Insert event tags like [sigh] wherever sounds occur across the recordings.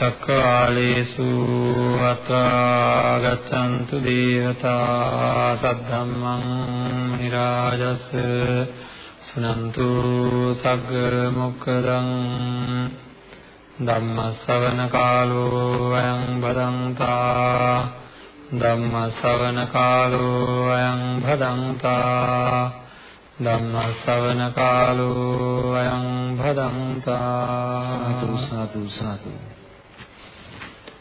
චක්කාලේසු අත්‍රාගතන්තු දේවතා සද්ධම්මං නිරාජස් සුනන්තු සග්ග මොක්කදං ධම්ම ශ්‍රවණ කාලෝ අයං බදන්තා ධම්ම ශ්‍රවණ කාලෝ අයං බදන්තා ධම්ම ශ්‍රවණ කාලෝ අයං බදන්තා සතු සතු සතු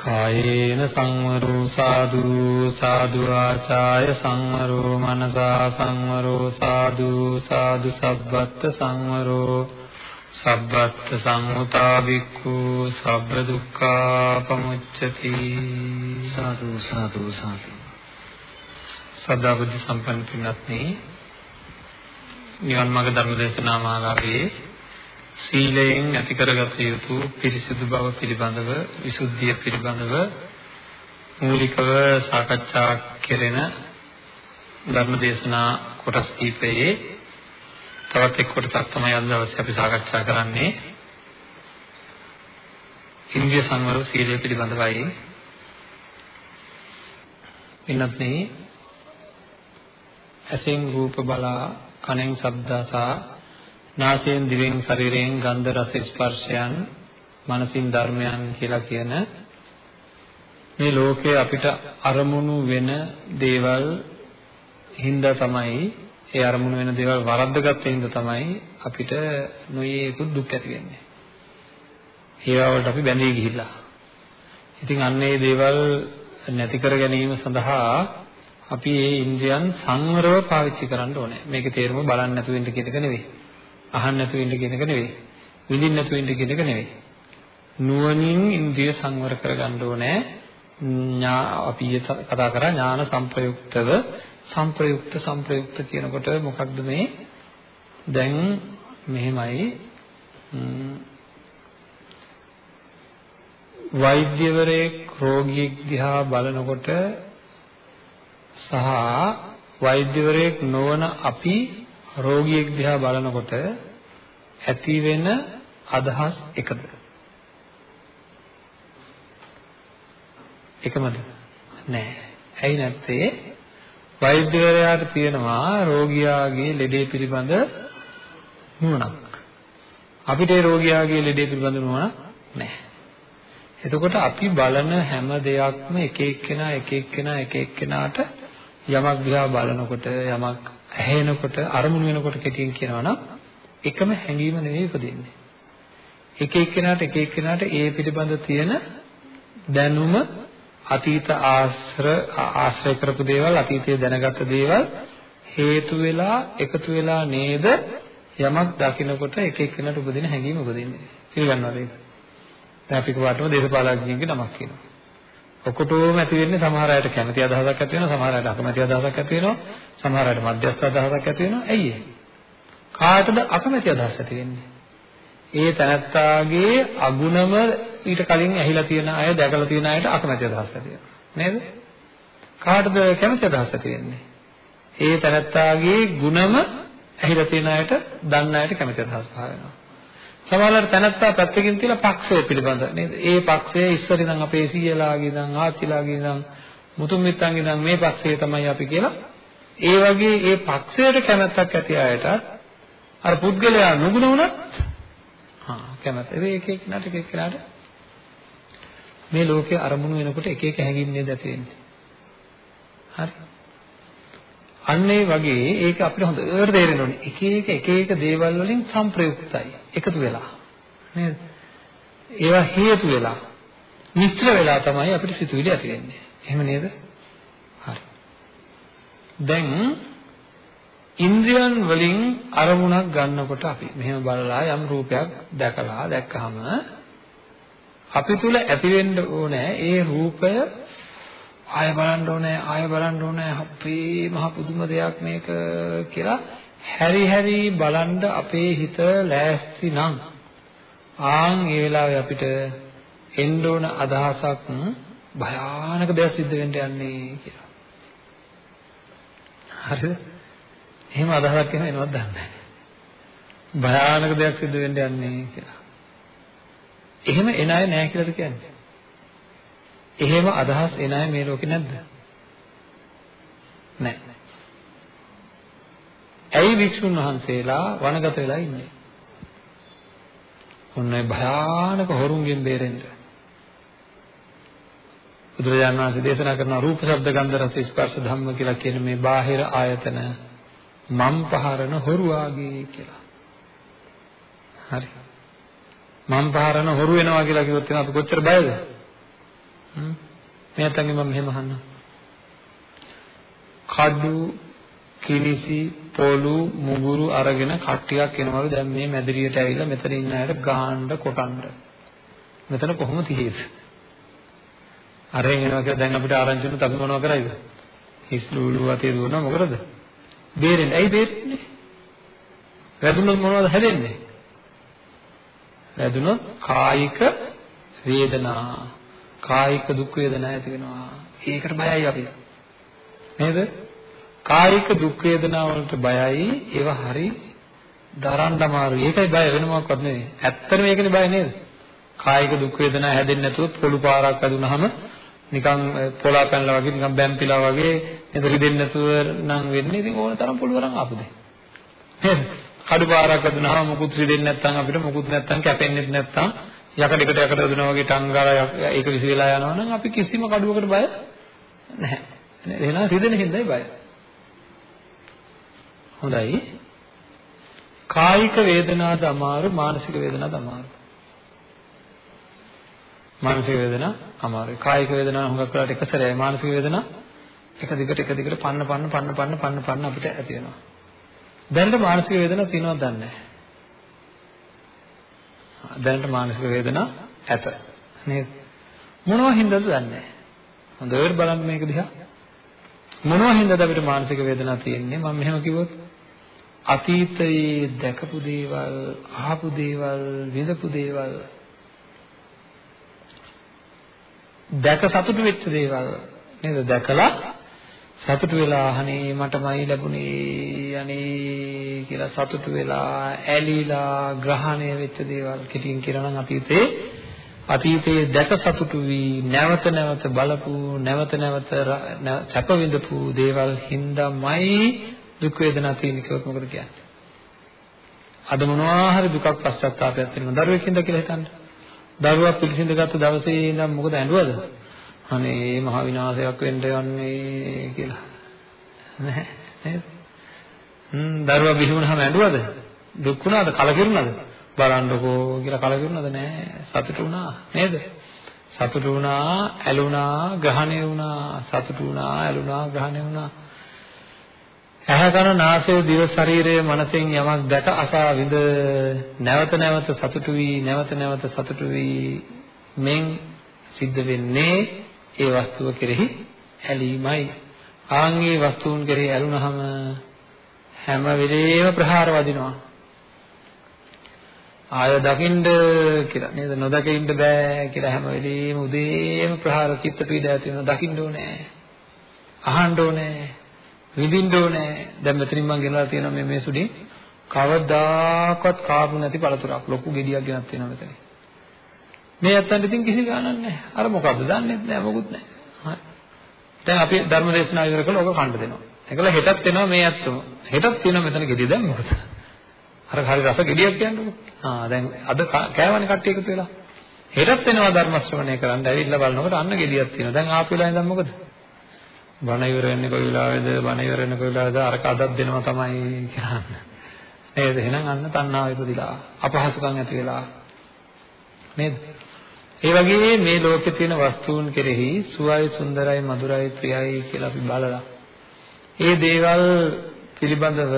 කායේන සංවරෝ සාදු සාදු ආචාය සංවරෝ මනසා සංවරෝ සාදු සාදු සබ්බත් සංවරෝ සබ්බත් සංමුතා වික්ඛු සබ්බ දුක්ඛා පමුච්ඡති. සාදු සාදු සාදු. සදා බුද්ධ සම්පන්න පින්වත්නි නිවන් මාර්ග ධර්ම දේශනා මාලාවේ සීලයෙන් ඇති කරගත යුතු පිරිසිදු බව පිළිබඳව විසුද්ධිය පිළිබඳව මූලිකව සාකච්ඡා කෙරෙන ධර්ම දේශනා කොටස් කීපයේ තවත් එක් කොටසක් තමයි අද දවසේ අපි සාකච්ඡා කරන්නේ. ඉන්ද්‍රිය සංවර සීලය පිළිබඳවයි. ඉන්නත් නේ ඇසෙන් රූප බලා කනෙන් ශබ්දසා නාසයෙන් දිවෙන් ශරීරයෙන් ගන්ධ රස ස්පර්ශයන් මනසින් ධර්මයන් කියලා කියන මේ ලෝකයේ අපිට අරමුණු වෙන දේවල් හින්දා තමයි ඒ අරමුණු වෙන දේවල් වරද්දගත්ත හින්දා තමයි අපිට නොයේකුත් දුක් ඇති වෙන්නේ. ඒවා වලට අපි බැඳී ගිහිල්ලා. ඉතින් අන්න ඒ දේවල් නැති කර ගැනීම සඳහා අපි මේ ඉන්ද්‍රියන් සංවරව පාවිච්චි කරන්න ඕනේ. මේකේ තේරුම බලන්න නැතුව ඉන්න කියන එක නෙවෙයි. අහන්න නැතුව ඉන්න කියන එක නෙවෙයි. විඳින්න නැතුව ඉන්න කියන එක නෙවෙයි. නුවණින් ඉන්ද්‍රිය සංවර කරගන්න ඕනේ. අපි කතා කරා ඥාන සංප්‍රයුක්තව සංප්‍රයුක්ත සංප්‍රයුක්ත කියනකොට මොකක්ද මේ? දැන් මෙහෙමයි වෛද්‍යවරයෙක් රෝගියෙක් දිහා බලනකොට සහ වෛද්‍යවරයෙක් නොවන අපි රෝගියෙක් දිහා බලනකොට ඇති වෙන අදහස් එකද? එකමද? නෑ. ඇයි නැත්තේ? වෛද්‍යවරයාට තියෙනවා රෝගියාගේ ලෙඩේ පිළිබඳ නුවණක්. අපිට ඒ රෝගියාගේ ලෙඩේ පිළිබඳ නුවණක් නැහැ. එතකොට අපි බලන හැම දෙයක්ම එක එක්කෙනා එක එක්කෙනා එක එක්කෙනාට යමක් දිහා බලනකොට යමක් ඇහෙනකොට අරමුණු වෙනකොට කෙටියෙන් කියනවා නම් එකම හැඟීම නෙවෙයි උපදින්නේ. එක එක්කෙනාට එක එක්කෙනාට ඒ පිළිබඳ තියෙන දැනුම අතීත ආශ්‍ර ආශ්‍රය කරපු දේවල් අතීතයේ දැනගත්ත දේවල් හේතු වෙලා එකතු වෙලා නේද යමක් දකිනකොට එක එක්කෙනාට උපදින හැඟීම උපදින්නේ. පිළිගන්නවද ඒක? දැන් අපි කවටම දේශපාලඥයෙක්ගේ නමක් කියනවා. ඔකොටෝම ඇති වෙන්නේ සමහර අයට කැමැති අදහසක් ඇති වෙනවා සමහර අයට අකමැති අදහසක් ඇති වෙනවා සමහර අයට මධ්‍යස්ථ අදහසක් ඇති වෙනවා. ඇයි ඒ? කාටද අකමැති අදහස් ඇති වෙන්නේ? ඒ තනත්තාගේ අගුණම ඊට කලින් ඇහිලා තියෙන අය දැකලා තියෙන අයට අකමැති අදහස් ඇති වෙනවා. නේද? කාටද කැමැති අදහස් ඇති වෙන්නේ? ඒ තනත්තාගේ ගුණම ඇහිලා තියෙන අයට දන්න අයට කැමැති අදහස් පහළ වෙනවා. සමහරවල් තැනත්තා පැත්තකින් තියලා පක්ෂය පිළිබඳ නේද? ඒ පක්ෂය ඉස්සර ඉඳන් අපේ සීයලාගේ ඉඳන් ආච්චිලාගේ ඉඳන් මුතුන් මිත්තන්ගේ ඉඳන් මේ පක්ෂය තමයි අපි කියලා ඒ වගේ ඒ පක්ෂයට කැමැත්තක් ඇති අයට අර පුද්ගලයා නුගුණ වුණත් හා කැමැත්ත. ඒ එක එක කෙනාට එක එක කෙනාට මේ ලෝකයේ අරමුණු වෙනකොට එක එක හැඟීම් නේද ඇති වෙන්නේ. හරි. අන්න ඒ වගේ ඒක අපිට හොඳට තේරෙන්න ඕනේ. එක එක එක එක දේවල් වලින් සංප්‍රයුක්තයි. එකතු වෙලා. නේද? ඒවා හේතු වෙලා මිශ්‍ර වෙලා තමයි අපිට සිතුවිලි ඇති වෙන්නේ. එහෙම නේද? හරි. දැන් ඉන්ද්‍රියන් වලින් අරමුණක් ගන්නකොට අපි මෙහෙම බලලා යම් රූපයක් දැකලා දැක්කහම අපි තුල ඇති වෙන්න ඕනේ ඒ රූපය ආය බලන්න ඕනේ ආය බලන්න ඕනේ අපේ මහ පුදුම දෙයක් මේක කියලා හැරි හැරි බලන්න අපේ හිත ලෑස්ති නම් ආන් ඒ වෙලාවේ අපිට එන්න ඕන අදහසක් භයානක දෙයක් සිද්ධ වෙන්න යන්නේ කියලා. හරිද? එහෙම අදහසක් එන එනවද දන්නේ නැහැ. භයානක දෙයක් සිද්ධ වෙන්න යන්නේ කියලා. එහෙම එන අය නැහැ කියලාද කියන්නේ? එහෙම අදහස් එන අය මේ ලෝකේ නැද්ද? නැහැ. ඇයි වික්ෂුන් වහන්සේලා වනගත වෙලා ඉන්නේ? ඔන්න භයානක හොරුන්ගෙන් බේරෙන්න. බුදුරජාණන් වහන්සේ දේශනා කරන රූප ශබ්ද ගන්ධ රස ස්පර්ශ ධම්ම කියලා කියන මේ බාහිර ආයතන මම් පහරන හොරු ආගේ කියලා. හරි. මම් පහරන හොරු වෙනවා කියලා කිව්වොත් එන අපි කොච්චර බයද? හ්ම්. මේ නැත්තම් මම මෙහෙම අහන්න. කඩු කිලිසි පොළු මුගුරු අරගෙන කට්ටියක් එනවලු දැන් මේ මැදිරියට ඇවිල්ලා මෙතන ඉන්න අයට ගහන්න කොටන්න. මෙතන කොහොම තියෙද? අරෙන් එනවා කියලා දැන් අපිට ආරංචි වුණොත් අපි මොනව කරයිද? හිස් ලූලු වතේ දුවනවා මොකටද? බේරෙන්නේ. ඇයි බේරෙන්නේ? වැදුනොත් මොනවද හැදෙන්නේ? වැදුනොත් කායික වේදනා, කායික දුක් වේදනා ඇති වෙනවා. ඒකට බයයි අපි. නේද? කායික දුක් වේදනා වලට බයයි. ඒවා හරි දරන්න අමාරුයි. ඒකයි බය වෙන මොකක්වත් නෙවෙයි. ඇත්තටම ඒකනේ බය නේද? කායික දුක් වේදනා හැදෙන්නේ නැතුව පොළු පාරක් වැදුනහම නිකන් පොලා පැනලා වගේ නිකන් බැම්පිලා වගේ නේද රිදෙන්නේ නැතුව නම් වෙන්නේ. ඉතින් ඕන තරම් පුළුවන් ආපුද. නේද? කඩු පාරක් වැදුනහම මුකුත් රිදෙන්නේ නැත්නම් අපිට මුකුත් නැත්නම් කැපෙන්නේ නැත්නම් යකඩකට යකඩ වැදුනා වගේ ටංගාලා ඒක විසි වෙලා යනවා නම් අපි කිසිම කඩුවකට බය නැහැ. එහෙනම් රිදෙන හින්දායි බය. හොඳයි. කායික වේදනාද අමාරු මානසික වේදනාද අමාරු. මානසික වේදනා අමාරුයි. කායික වේදනා හුඟක් වෙලාවට එක සැරේයි මානසික වේදනා එක දිගට එක දිගට පන්න පන්න පන්න පන්න පන්න පන්න අපිට ඇති වෙනවා. දැනට මානසික වේදනා තියෙනවද දන්නේ නැහැ. දැනට මානසික වේදනා ඇත. නේද? මොනවා හින්දාද දන්නේ නැහැ. හොඳට බලන්න මේක දිහා. මොනවා හින්දාද අපිට මානසික වේදනා තියෙන්නේ? මම මෙහෙම කිව්වොත් අතීතයේ දැකපු දේවල්, අහපු දේවල්, විඳපු දේවල් දැක සතුටු වෙච්ච දේවල් නේද? දැකලා සතුටු වෙලා අහනේ මටමයි ලැබුණේ අනේ කියලා සතුටු වෙලා ඇලිලා ග්‍රහණය වෙච්ච දේවල් කෙටියෙන් කියනවා නම් අතීතේ අතීතයේ දැක සතුටු වී නැවත නැවත බලපු නැවත නැවත සැප විඳපු දේවල් හින්දාමයි දුක් වේදනා තියෙන කිව්වොත් මොකද කියන්නේ? අද මොනවා හරි දුකක් පශ්චාත්තාපයක් තියෙනවා දරුවෙක් හින්දා කියලා හිතන්න. දරුවා පිළිසිඳ ගත්ත දවසේ ඉඳන් මොකද ඇඬුවද? අනේ මහ විනාශයක් වෙන්න යන්නේ කියලා. නැහැ නේද? හ්ම් දරුවා බිහි වුණාම ඇඬුවද? දුක් වුණාද? කලකිරුණාද? බලන්නකෝ කියලා කලකිරුණාද? නැහැ සතුටු වුණා නේද? සතුටු වුණා, ඇලුනා, ග්‍රහණය වුණා, සතුටු වුණා, ඇලුනා, ග්‍රහණය වුණා. ඇහැ කන නාසය දිව ශරීරය මනසෙන් යමක් දැක අසා විඳ නැවත නැවත සතුටු වී නැවත නැවත සතුටු වී මෙන් සිද්ධ වෙන්නේ ඒ වස්තුව කෙරෙහි ඇලීමයි. ආන්ගේ වස්තුන් කෙරෙහි ඇලුනහම හැම වෙලේම ප්‍රහාර වදිනවා. ආය දකින්න කියලා නේද? නොදක ඉන්න බෑ කියලා හැම වෙලේම උදේම ප්‍රහාර චිත්ත පීඩා ඇති වෙනවා දකින්න ඕනේ. අහන්න ඕනේ. විඳින්න ඕනේ. දැන් මෙතනින් මම ගෙනලා තියෙනවා මේ මේ සුඩි කවදාකවත් කාපු නැති පළතුරක්. ලොකු ගෙඩියක් ගෙනත් තියෙනවා මෙතන. මේ ඇත්තන්ට ඉතින් කිසි ගාණක් නැහැ. අර මොකද්ද දන්නේ නැහැ මොකුත් නැහැ. දැන් අපි ධර්ම දේශනා ඉවර කළා ඔක කන්න දෙනවා. ඒකල හෙටත් එනවා මේ ඇත්තම. හෙටත් තියෙනවා මෙතන ගෙඩිය දැන් මොකද? අර හරි රස ගෙඩියක් කියන්නකෝ. ආ දැන් අද කෑවනේ කට්ටිය එකතු වෙලා. හෙටත් එනවා ධර්ම ශ්‍රවණය කරන්න. ඇවිල්ලා බලනකොට අන්න ගෙඩියක් තියෙනවා. දැන් ආපු වෙලාවෙන් දැන් මොකද? බණ ඉවර වෙන්නේ කොයි වෙලාවේද බණ ඉවර වෙන්නේ කොයි වෙලාවේද අරක අදක් දෙනවා තමයි කියන්නේ. නේද? එහෙනම් අන්න තණ්හාව ඉපදිලා අපහසුකම් ඇති වෙලා නේද? ඒ වගේ මේ ලෝකේ තියෙන වස්තුන් කෙරෙහි සුවයි සුන්දරයි මధుරයි ප්‍රියයි කියලා අපි බලලා ඒ දේවල් පිළිබඳව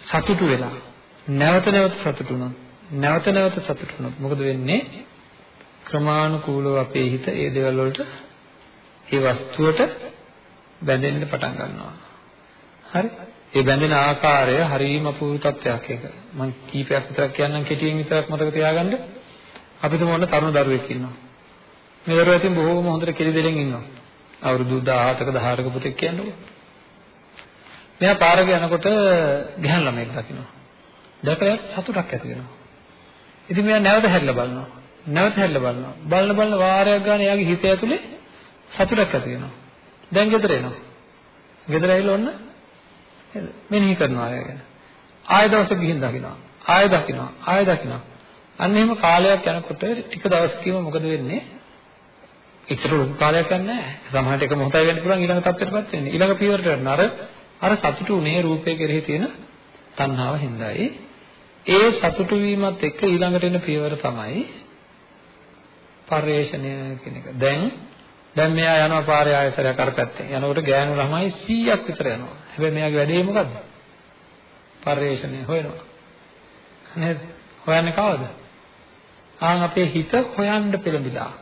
සතුටු වෙලා නැවත නැවත සතුටු වුණොත් නැවත නැවත සතුටු වුණොත් මොකද වෙන්නේ? ක්‍රමානුකූලව අපේ හිත ඒ දේවල් වලට ඒ වස්තුවට බැඳෙන්න පටන් ගන්නවා. හරි? ඒ බැඳෙන ආකාරය හරිම අපූර්ව තත්ත්වයක් ඒක. මම කීපයක් විතරක් කියන්නම් කෙටියෙන් විතරක් මතක තියාගන්න. අපි තුමු ඔන්න තරුණ දරුවෙක් ඉන්නවා. මේ දරුවා ඉතින් බොහෝම හොඳට කෙලි දෙලෙන් ඉන්නවා. අවුරුදු 17ක 18ක පුතෙක් කියන්නකො. මෙයා පාරක යනකොට ගහන ළමෙක් දකිනවා. දැකලා සතුටක් ඇති වෙනවා. ඉතින් මෙයා නැවත හැරිලා බලනවා. නැවත හැරිලා බලනවා. බලන බලන වාරයක් ගන්න එයාගේ හිත ඇතුලේ සතුටක් ඇති වෙනවා. දැන් ගෙදර එනවා. ගෙදර ඇවිල්ලා ඔන්න මෙනෙහි කරනවා අය ගැන. ආය දවසක ගිහින් දකිනවා. ආය දකිනවා. ආය දකිනවා. අන්න එහෙම කාලයක් යනකොට ටික දවසකින්ම මොකද වෙන්නේ? එච්චර ලොකු කාලයක් යන්නේ නැහැ. සමහරට එක මොහොතයි වෙන්න පුළුවන් ඊළඟ තත්ත්වයටපත් වෙන්නේ. ඊළඟ පියවරට යන අර අර සතුටු උනේ රූපේ කෙරෙහි තියෙන තණ්හාව හින්දායි. ඒ සතුටු වීමත් එක්ක ඊළඟට එන පියවර තමයි පරිේශණය කියන එක. දැන් දැන් මෙයා යනවා පාරේ ආයසරයක් අර පැත්තේ. යනකොට ගෑනු ළමයි 100ක් විතර යනවා. හැබැයි මෙයාගේ වැඩේ මොකද්ද? පරිේශණය හොයනවා. නේද? හොයන්නේ කවද? ආන් අපේ හිත හොයන්න පෙළඹිලා.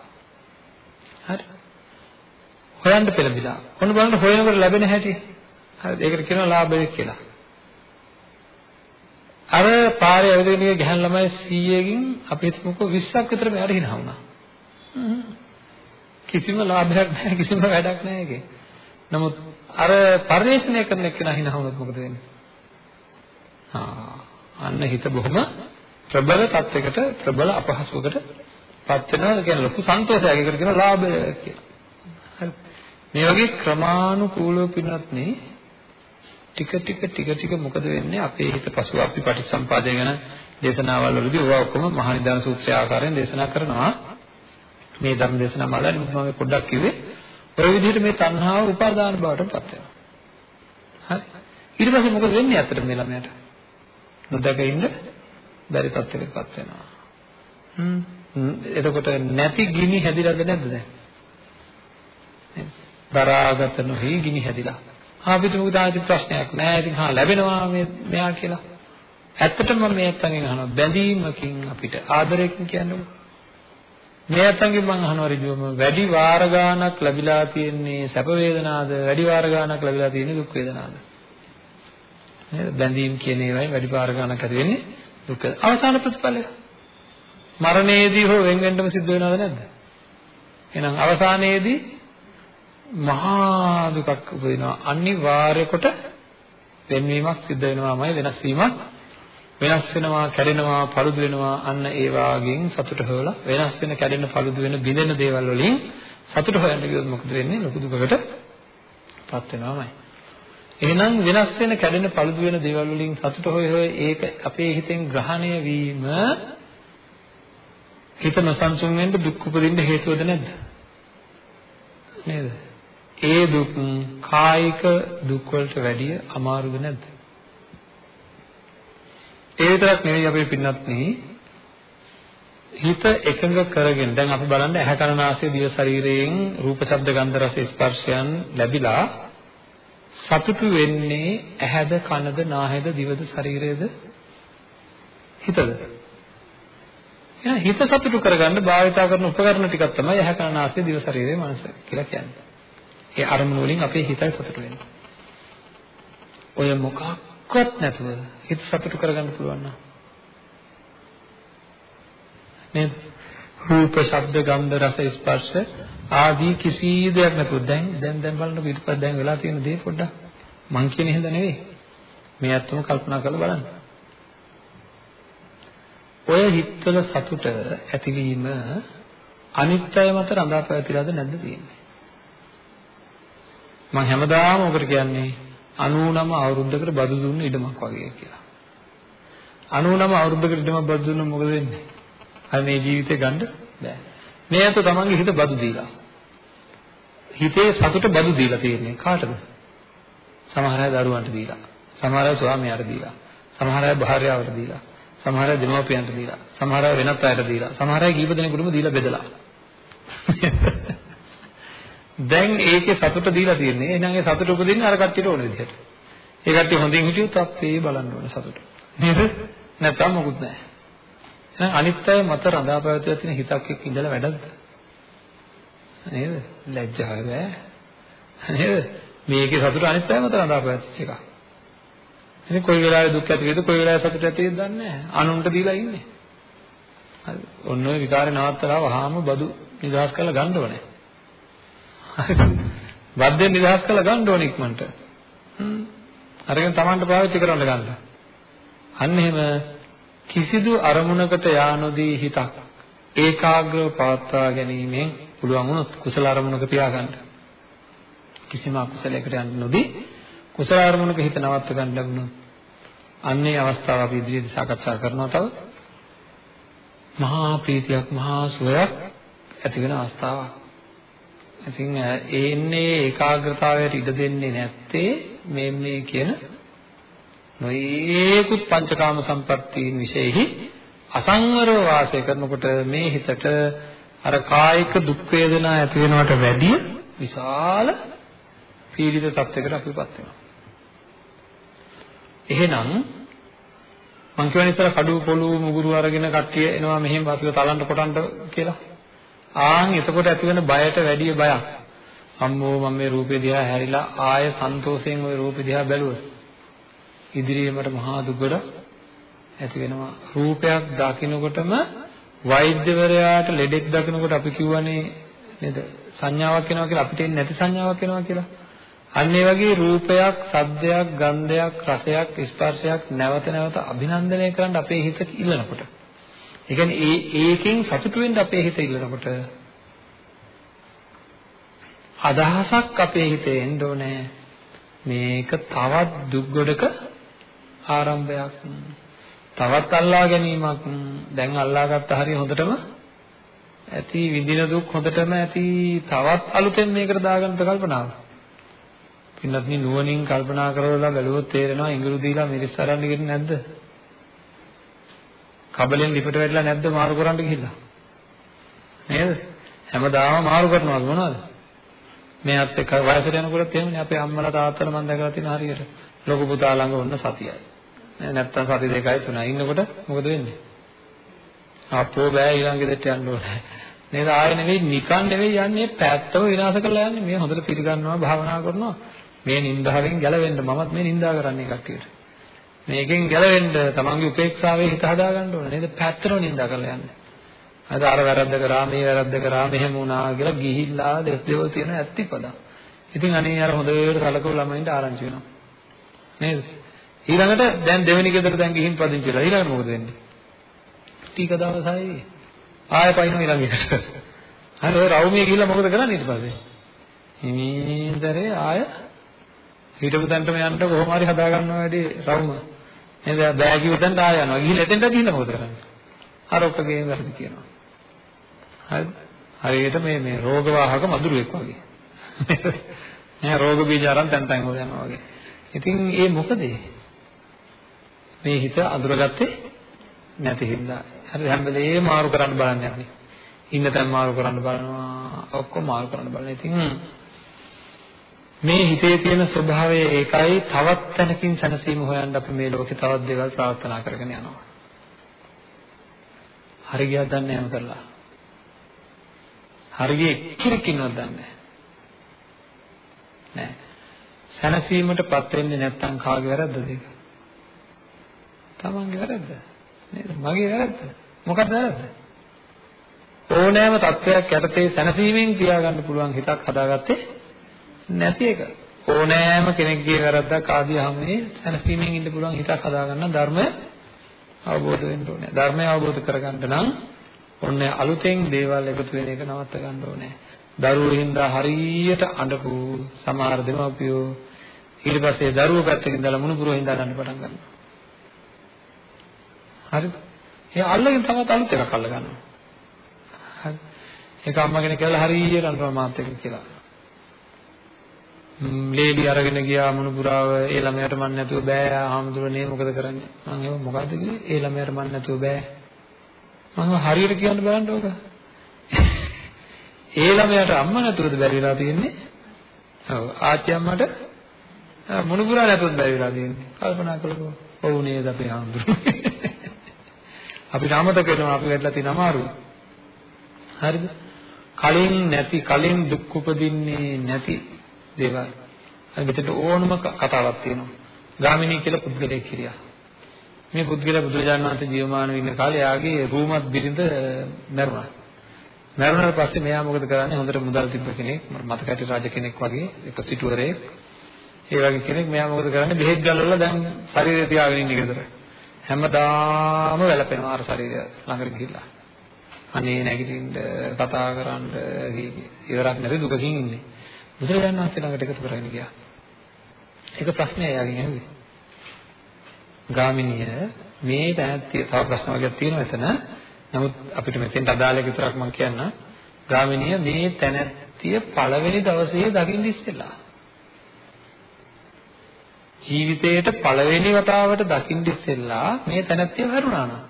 හරි. හොයන්න පෙළඹිලා. ඔන්න බලන්න හොයනකොට ලැබෙන හැටි. හරි. ඒකට කියනවා ලාභය කියලා. අර පාරේ ඇවිදගෙන ගිය ගහන ළමයි 100කින් අපි හිතමුකෝ 20ක් විතර මෙයාට hina වුණා. කිසිම ලාභයක් නැහැ කිසිම වැඩක් නැහැ ඒකේ. නමුත් අර පරිශ්‍රණය කරන එක්කෙනා hina වුණොත් මොකද වෙන්නේ? ආ අන්න හිත බොහොම ප්‍රබල තත්යකට ප්‍රබල අපහසුවකට පත් වෙනවා කියන ලොකු සන්තෝෂයක් ඒකට කියන ලාභය කියලා. හරි. මේ වගේ ක්‍රමානුකූලව පින්නත් නේ ටික ටික ටික ටික මොකද වෙන්නේ අපේ හිත පසුව අපි පටිච්චසම්පාදය ගැන දේශනාවල් වලදී ඒවා ඔක්කොම මහා නිදාන සූත්‍රය ආකාරයෙන් දේශනා කරනවා මේ ධර්ම දේශනා මාලාවේ මම පොඩ්ඩක් කිව්වේ? ඔය විදිහට මේ තණ්හාව උපාදාන බවට පත් වෙනවා. හරි. ඊට පස්සේ මොකද වෙන්නේ අතට මේ ළමයාට? නොදක ඉන්න බැරි තත්ත්වයකටපත් වෙනවා. හ්ම්. එතකොට නැති ගිනි හැදිලාද නැද්ද දැන්? දරාගත නොහි ගිනි හැදිලා. ආපිට මොකද ආදි ප්‍රශ්නයක් නෑ. ඉතින් හා ලැබෙනවා මේ මෙයා කියලා. ඇත්තටම මම මේ අත්තන්ගෙන් අහනවා. බැඳීමකින් අපිට ආදරයකින් කියන්නේ මේ අත්තන්ගෙන් මම අහනවා ඍජුවම වැඩි වාර ගාණක් ලැබිලා තියෙන්නේ සැප වේදනාද? වැඩි වාර ගාණක් ලැබිලා තියෙන්නේ දුක් වේදනාද? නේද? බැඳීම් කියන ඒවායින් වැඩි වාර ගාණක් ඇති වෙන්නේ දුක. අවසාන ප්‍රතිඵලය. මරණයේදී හෝ වෙන් වෙන්නම සිද්ධ වෙනවද නැද්ද? එහෙනම් අවසානයේදී මහා දුකක් උපදිනවා. අනිවාර්ය කොට වෙනවීමක් සිද්ධ වෙනවාමයි වෙනස් වීමක් වෙනස් වෙනවා කැඩෙනවා පළුදු වෙනවා අන්න ඒ වාගෙන් සතුට හොයලා වෙනස් වෙන කැඩෙන පළුදු වෙන බිඳෙන දේවල් වලින් සතුට හොයන්න ගියොත් මොකද වෙන්නේ? ලොකු දුකකට පත් වෙනවාමයි. එහෙනම් වෙනස් වෙන කැඩෙන පළුදු වෙන දේවල් වලින් සතුට හොය හොය ඒක අපේ හිතෙන් ග්‍රහණය වීම හිත නොසන්සුන් වෙන්න දුක් උපදින්න හේතුවද නැද්ද? නේද? ඒ දුක් කායික දුක් වලට වැඩිය අමාරුද නැද්ද? ඒ විතරක් නෙවෙයි අපේ පින්නත් හිත එකඟ කරගෙන දැන් අපි බලන්න ඇහැ කන නාසය දිව ශරීරයෙන් රූප ශබ්ද ගන්ධ රස ස්පර්ශයන් ලැබිලා සතුටු වෙන්නේ ඇහැද කනද නාහයද දිවද ශරීරයද? හිතද? එහෙනම් හිත සතුටු කරගන්න භාවිතා කරන උපකරණ ටිකක් තමයි ඇහැ කන නාසය දිව ශරීරය මනස කියලා කියන්නේ. ඒ අරමුණු වලින් අපේ හිතයි සතුට වෙන්නේ. ඔය මොකක්වත් නැතුව හිත සතුට කරගන්න පුළුවන් නම් නේද? රූප, ශබ්ද, ගන්ධ, රස, ස්පර්ශ ආදී කිසි දෙයක් නැතුව දැන් දැන් දැන් බලන්න පිටපත් දැන් වෙලා තියෙන දේ පොඩ්ඩක් මං කියන හින්දා නෙවෙයි. මේ අත්තම කල්පනා කරලා බලන්න. ඔය හිතවල සතුට ඇතිවීම අනිත්‍යය මත රඳා පැවතිලාද නැද්ද තියෙන්නේ? මම හැමදාම ඔබට කියන්නේ 99 අවුරුද්දකට බදු දුන්න ඉඩමක් වගේ කියලා. 99 අවුරුද්දකට ඉඩමක් බදු දුන්නොත් මොකද වෙන්නේ? අර මේ ජීවිතේ ගන්න බෑ. මේ අත තමන්ගේ හිත බදු දීලා. හිතේ සතුට බදු දීලා තියෙන්නේ කාටද? සමහර අය දරුවන්ට දීලා. සමහර අය ස්වාමියාට දීලා. සමහර අය භාර්යාවට දීලා. සමහර අය දෙමව්පියන්ට දීලා. සමහර අය වෙනත් අයට දීලා. සමහර අය කීප දෙනෙකුටම දීලා බෙදලා. [laughs] දැන් ඒකේ සතුට දීලා තියෙන්නේ. එහෙනම් ඒ සතුට උපදින්නේ අර කට්ටියට ඕන විදිහට. ඒ කට්ටිය හොඳින් හිටියොත් අපේ බලන්න ඕන සතුට. නේද? නැත්නම් මොකුත් නැහැ. එහෙනම් අනිත් අය මත රඳා පැවතිලා තියෙන හිතක් එක්ක ඉඳලා වැඩක්ද? නේද? ලැජ්ජාව බෑ. නේද? මේකේ සතුට අනිත් අයම තරම් දාපැච්ච එකක්. ඉතින් කොයි වෙලාවෙ දුක් ඇති වේද කොයි වෙලාවෙ සතුට ඇති වේද දන්නේ නැහැ. අනුන්ට දීලා ඉන්නේ. හරි. ඔන්න ඔය විකාරේ නවත්තලා වහාම බදු නිදහස් කරලා ගන්න ඕනේ. [laughs] හරි. බද්දෙන් නිදහස් කරලා ගන්න ඕනේ ඉක්මනට. හ්ම්. අරගෙන Tamanට පාවිච්චි කරන්න ගන්න. අන්න එහෙම කිසිදු අරමුණකට යානොදී හිතක් ඒකාග්‍රව පවත්වා ගැනීමෙන් පුළුවන් වුණොත් කුසල අරමුණක තියාගන්න. කිසිම අකුසලයකට යන්න නොදී කුසල අරමුණක හිත නවත්ව ගන්න ලැබුණොත් අන්නේ අවස්ථාව අපි ඉදිරියේදී සාකච්ඡා කරනවා තව මහා ප්‍රීතියක් මහා සුවයක් ඇති වෙන අවස්ථාවක්. ඉතින් ඒ ඉන්නේ ඒකාග්‍රතාවයට ඉඩ දෙන්නේ නැත්තේ මේ මේ කියන නොයේකුත් පංචකාම සම්පත්තීන් විශේෂෙහි අසංවරව වාසය කරනකොට මේ හිතට අර කායික දුක් වේදනා ඇති වෙනවට වැඩිය විශාල පීඩිත තත්යකට අපිපත් වෙනවා. එහෙනම් මං කියන ඉතල කඩුව පොළු මුගුරු අරගෙන කට්ටිය එනවා මෙහෙම අපිව තලන්න කොටන්න කියලා. ආන් එතකොට ඇති වෙන බයට වැඩිය බයක්. අම්මෝ මම මේ රූපේ දිහා හැරිලා ආය සන්තෝෂයෙන් ওই රූපේ දිහා බැලුවොත් ඉදිරියේ මට මහා දුකඩ ඇති වෙනවා. රූපයක් දකිනකොටම වෛද්‍යවරයාට ලෙඩෙක් දකිනකොට අපි කියවනේ නේද? සංඥාවක් එනවා කියලා අපිට එන්නේ නැති සංඥාවක් එනවා කියලා. අන්න ඒ වගේ රූපයක්, සද්දයක්, ගන්ධයක්, රසයක්, ස්පර්ශයක් නැවත නැවත අභිනන්දනය කරන්න අපේ හිත ඉල්ලනකොට. ඒ කියන්නේ ඒ ඒකෙන් සතුටු වෙන්න අපේ හිත ඉල්ලනකොට අදහසක් අපේ හිතේ එන්න ඕනේ. මේක තවත් දුක් ගොඩක ආරම්භයක්. තවත් අල්ලා ගැනීමක්. දැන් අල්ලාගත්ත හරිය හොඳටම ඇති විඳින දුක් හොඳටම ඇති තවත් අලුතෙන් මේකට දාගන්න කල්පනාව. පින්නත් නුවණින් කල්පනා කරලා බැලුවොත් තේරෙනවා ඉඟුරු දීලා මිරිස් අරන් ගිහින් නැද්ද? කබලෙන් ලිපට වැටලා නැද්ද මාරු කරන්න ගිහිල්ලා? නේද? හැමදාම මාරු කරනවා මොනවද? මෙයාත් එක්ක වයසට යනකොට එහෙමනේ අපේ අම්මලා තාත්තලා මම දැකලා තියෙන හරියට ලොකු පුතා ළඟ වුණ සතියයි. නැත්තම් සති දෙකයි තුනයි ඉන්නකොට මොකද වෙන්නේ? අපෝ බෑ ඊළඟ ගෙදරට යන්න ඕනේ. නේද? ආයෙ නෙවෙයි නිකන් නෙවෙයි යන්නේ පැත්තම විනාශ කරලා යන්නේ. මේ හොඳට සිල් ගන්නවා භාවනා කරනවා. මේ නින්දාවෙන් ගැලවෙන්න මමත් මේ නින්දා කරන්නේ කට්ටියට. මේකෙන් ගැලවෙන්න තමන්ගේ උපේක්ෂාවේ හිත හදා ගන්න ඕනේ නේද? පැත්තටම නින්දා කරලා යන්නේ. අද අර වැරද්ද කරා මේ වැරද්ද කරා මෙහෙම වුණා කියලා ගිහිල්ලා දෙස් දෙවල් තියෙන ඇත්තිපදා. ඉතින් අනේ අර හොඳට සලකපු ළමයින්ට ආරංචි වෙනවා. නේද? ඊළඟට දැන් දෙවෙනි ගෙදර දැන් ගිහින් පදිංචි වෙලා ඊළඟට මොකද වෙන්නේ? ටික දවසයි ආයෙ පයින් ඊළඟ එකට. හරි ඔය රවුමිය ගිහිල්ලා මොකද කරන්නේ ඊට පස්සේ? හිමීතරේ ආයෙ හිටපු තැනටම යන්න කොහොම හරි හදා ගන්නවා වැඩි රවුම. නේද? බෑ කිව්ව තැනට ආයෙ යනවා. ගිහිල්ලා එතෙන්ට ගිහිල්ලා මොකද කරන්නේ? අර ඔක්කගේ වැරදි කියනවා. හරිද? හරියට මේ මේ රෝගවාහක මදුරුවෙක් වගේ. නෑ රෝග බීජ අරන් තැන් තැන් හොය යනවා වගේ. ඉතින් ඒ මොකද මේ හිත අඳුරගත්තේ නැති හින්දා. හරි හැම වෙලේම මාරු කරන්න බලන්නේ අපි. ඉන්න තැන් මාරු කරන්න බලනවා. ඔක්කොම මාරු කරන්න බලනවා. ඉතින් මේ හිතේ තියෙන ස්වභාවය ඒකයි තවත් තැනකින් සැනසීම හොයන්න අපි මේ ලෝකේ තවත් දේවල් ප්‍රාර්ථනා කරගෙන යනවා. හරි ගියද දන්නේ නැහැ කරලා. හරි ගියේ කිරකින්වත් දන්නේ නැහැ. නෑ. සැනසීමටපත් වෙන්නේ නැත්නම් කාගේ වැරද්දද ඒක? තමන්ගේ වැරද්ද. නේද? මගේ වැරද්ද. මොකක්ද වැරද්ද? ඕනෑම තත්වයක් යටතේ සැනසීමෙන් තියාගන්න පුළුවන් හිතක් හදාගත්තේ නැති එක. ඕනෑම කෙනෙක්ගේ වැරද්දක් ආදී හැමේ සැනසීමෙන් ඉන්න පුළුවන් හිතක් හදාගන්න ධර්මය අවබෝධ වෙන්න ඕනේ. ධර්මය අවබෝධ කරගන්න නම් ඔන්න අලුතෙන් දේවල් එකතු වෙන එක නවත්ත ගන්න ඕනේ. දරුවෝ හින්දා හරියට අඬපු සමහර දෙමාපියෝ ඊට පස්සේ දරුවෝ පැත්තකින් දාලා මුණුපුරෝ හින්දා අඬන්න පටන් ගන්නවා. හරිද? ඒ අල්ලගෙන තමයි අලුත් එකක් අල්ල ගන්නවා. හරි. ඒක අම්මා කෙනෙක් කියලා හරියට අඬනවා මාත් එක්ක කියලා. ලේඩි අරගෙන ගියා මුණුපුරාව ඒ ළමයාට මන් නැතුව බෑ ආහමදුරනේ මොකද කරන්නේ? මං ඒව මොකද්ද කිව්වේ? ඒ ළමයාට මන් නැතුව බෑ. මම හරියට කියන්න බලන්න ඕක. ඒ ළමයාට අම්මා නැතුවද බැරි වෙලා තියෙන්නේ? ඔව් ආච්චි අම්මට මුණුපුරා නැතුවද බැරි වෙලා තියෙන්නේ? කල්පනා කළකෝ ඔව් නේද අපේ ආහමදුරනේ [laughs] අපිට අමතක වෙනවා අපි වැටලා තියෙන අමාරුව. හරිද? කලින් නැති කලින් දුක් උපදින්නේ නැති දේවල්. හරි මෙතන ඕනම කතාවක් තියෙනවා. ගාමිණී කියලා පුද්ගලයෙක් හිටියා. මේ පුද්ගලයා බුදුරජාණන් වහන්සේ ජීවමානව ඉන්න කාලේ එයාගේ රූමත් බිරිඳ මැරුණා. මැරුණාට පස්සේ මෙයා මොකද කරන්නේ? හොඳට මුදල් තිබ්බ කෙනෙක්, මතකටි රාජ කෙනෙක් වගේ, එක සිටුවරයෙක්. ඒ වගේ කෙනෙක් මෙයා මොකද කරන්නේ? බෙහෙත් ගල්වලා දැන් ශරීරය තියාගෙන ඉන්නේ ගෙදර. හැමදාම වැළපෙනවා අර ශරීරය ළඟට ගිහිල්ලා. අනේ නැගිටින්න කතා කරන්න ඉවරක් නැති දුකකින් ඉන්නේ. බුදුරජාණන් වහන්සේ ළඟට එකතු කරගෙන ගියා. ඒක ප්‍රශ්නය එයාගෙන් ඇහුවේ. ගාමිනිය මේ තැනත්තිය තව ප්‍රශ්න වර්ගයක් තියෙනවා එතන. නමුත් අපිට මෙතෙන් අදාළ එක විතරක් මම කියන්න. ගාමිනිය මේ තැනත්තිය පළවෙනි දවසේ දකින්න ඉස්සෙල්ලා ජීවිතේට පළවෙනි වතාවට දකින්න ඉස්සෙල්ලා මේ තැනත්තිය වැරුණා නා.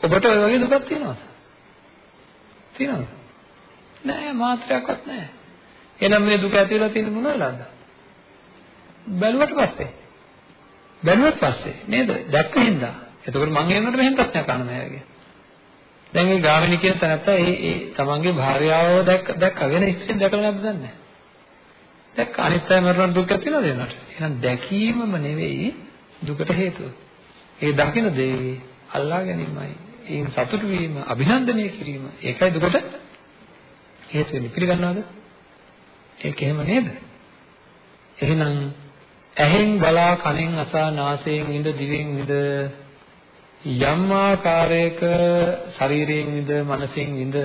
ඔබට ওই වගේ දුකක් තියෙනවද? තියෙනවද? නෑ මාත්‍රයක්වත් නෑ. එහෙනම් මේ දුක ඇති වෙලා තියෙන්නේ මොන වෙලාවද? බැලුවට පස්සේ. බැලුවට පස්සේ නේද? දැක්ක හින්දා. එතකොට මං එනකොට මෙහෙම ප්‍රශ්නයක් අහන්න මෑගේ. දැන් මේ ගාමිණී කියන තැනත්තා ඒ ඒ තමන්ගේ භාර්යාව දැක්ක දැක්ක වෙන ඉස්සෙන් දැකලා නැද්ද දන්නේ දැක්ක අනිත් අය මරණ දුක් ඇති වෙනවද එනට එහෙනම් දැකීමම නෙවෙයි දුකට හේතුව ඒ දකින දේ අල්ලා ගැනීමයි ඒන් සතුටු වීම අභිනන්දනය කිරීම ඒකයි දුකට හේතු වෙන්නේ පිළිගන්නවද ඒක එහෙම නේද? එහෙනම් ඇහෙන් බලා කනෙන් අසා නාසයෙන් විඳ දිවෙන් විඳ යම් ආකාරයක ශරීරයෙන් විඳ මනසෙන් විඳ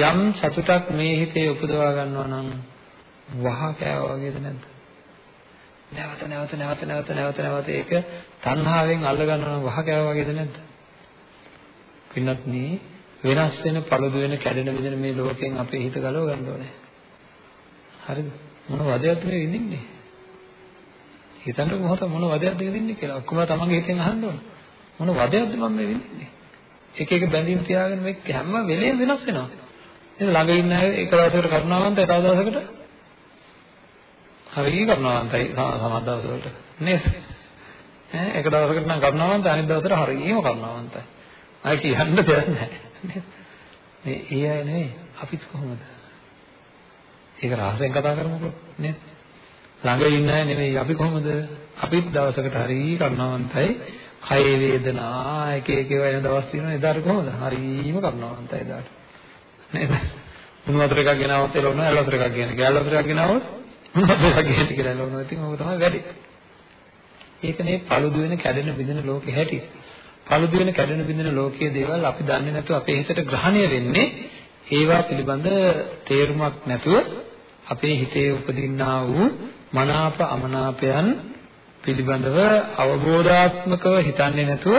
යම් සතුටක් මේ හිතේ උපදවා ගන්නවා නම් වහ කෑවා වගේද නැද්ද? නැවත නැවත නැවත නැවත නැවත නැවත ඒක තණ්හාවෙන් අල්ල ගන්නවා නම් වහ කෑවා වගේද නැද්ද? පින්නත් මේ වෙනස් වෙන පළදු වෙන කැඩෙන විදින මේ ලෝකයෙන් අපේ හිත ගලව ගන්න ඕනේ. හරිද? මොන වදයක්ද මේ විඳින්නේ හිතන්න මොහොත මොන වදයක්ද විඳින්නේ කියලා. ඔක්කොම තමන්ගේ හිතෙන් අහන්න ඕන. මොන වදයක්ද මම මේ විඳින්නේ? එක එක බැඳීම් තියාගෙන මේ හැම වෙලේම වෙනස් වෙනවා. නේද ළඟ ඉන්න අය එක දවසකට කරුණාවන්තයි තව දවසකට හරිය කරුණාවන්තයි සමහර දවසවලට. නේද? ඈ එක දවසකට නම් කරුණාවන්තයි අනිත් දවසට හරියම කරුණාවන්තයි. අය කියන්න දෙයක් නැහැ. නේද? මේ ඒ අය නෙවෙයි. අපිත් කොහොමද? ඒක රහසෙන් කතා කරමුකෝ නේද? ළඟ ඉන්න අය නෙමෙයි. අපි කොහොමද? අපිත් දවසකට හරි කරුණාවන්තයි. කය වේදනා එක එක ඒවා එන දවස් තියෙනවා. එදාට කොහොමද? හරිම කරුණාවන්තයි එදාට. නේද? මුණු වතුර එකක් ගෙනාවොත් එළවනවා ඇල වතුර එකක් ගෙන ගෑල් වතුර එකක් ගෙනාවොත් මුණු වතුර එකක් ගෙන කියලා එළවනවා. ඉතින් ඕක තමයි වැඩි. ඒකනේ paludu වෙන කැඩෙන බිඳෙන ලෝකෙ හැටි. paludu වෙන කැඩෙන බිඳෙන ලෝකයේ දේවල් අපි දන්නේ නැතුව අපේ හිතට ග්‍රහණය වෙන්නේ ඒවා පිළිබඳ තේරුමක් නැතුව අපේ හිතේ උපදින්නා වූ මනාප අමනාපයන් පිළිබඳව අවබෝධාත්මකව හිතන්නේ නැතුව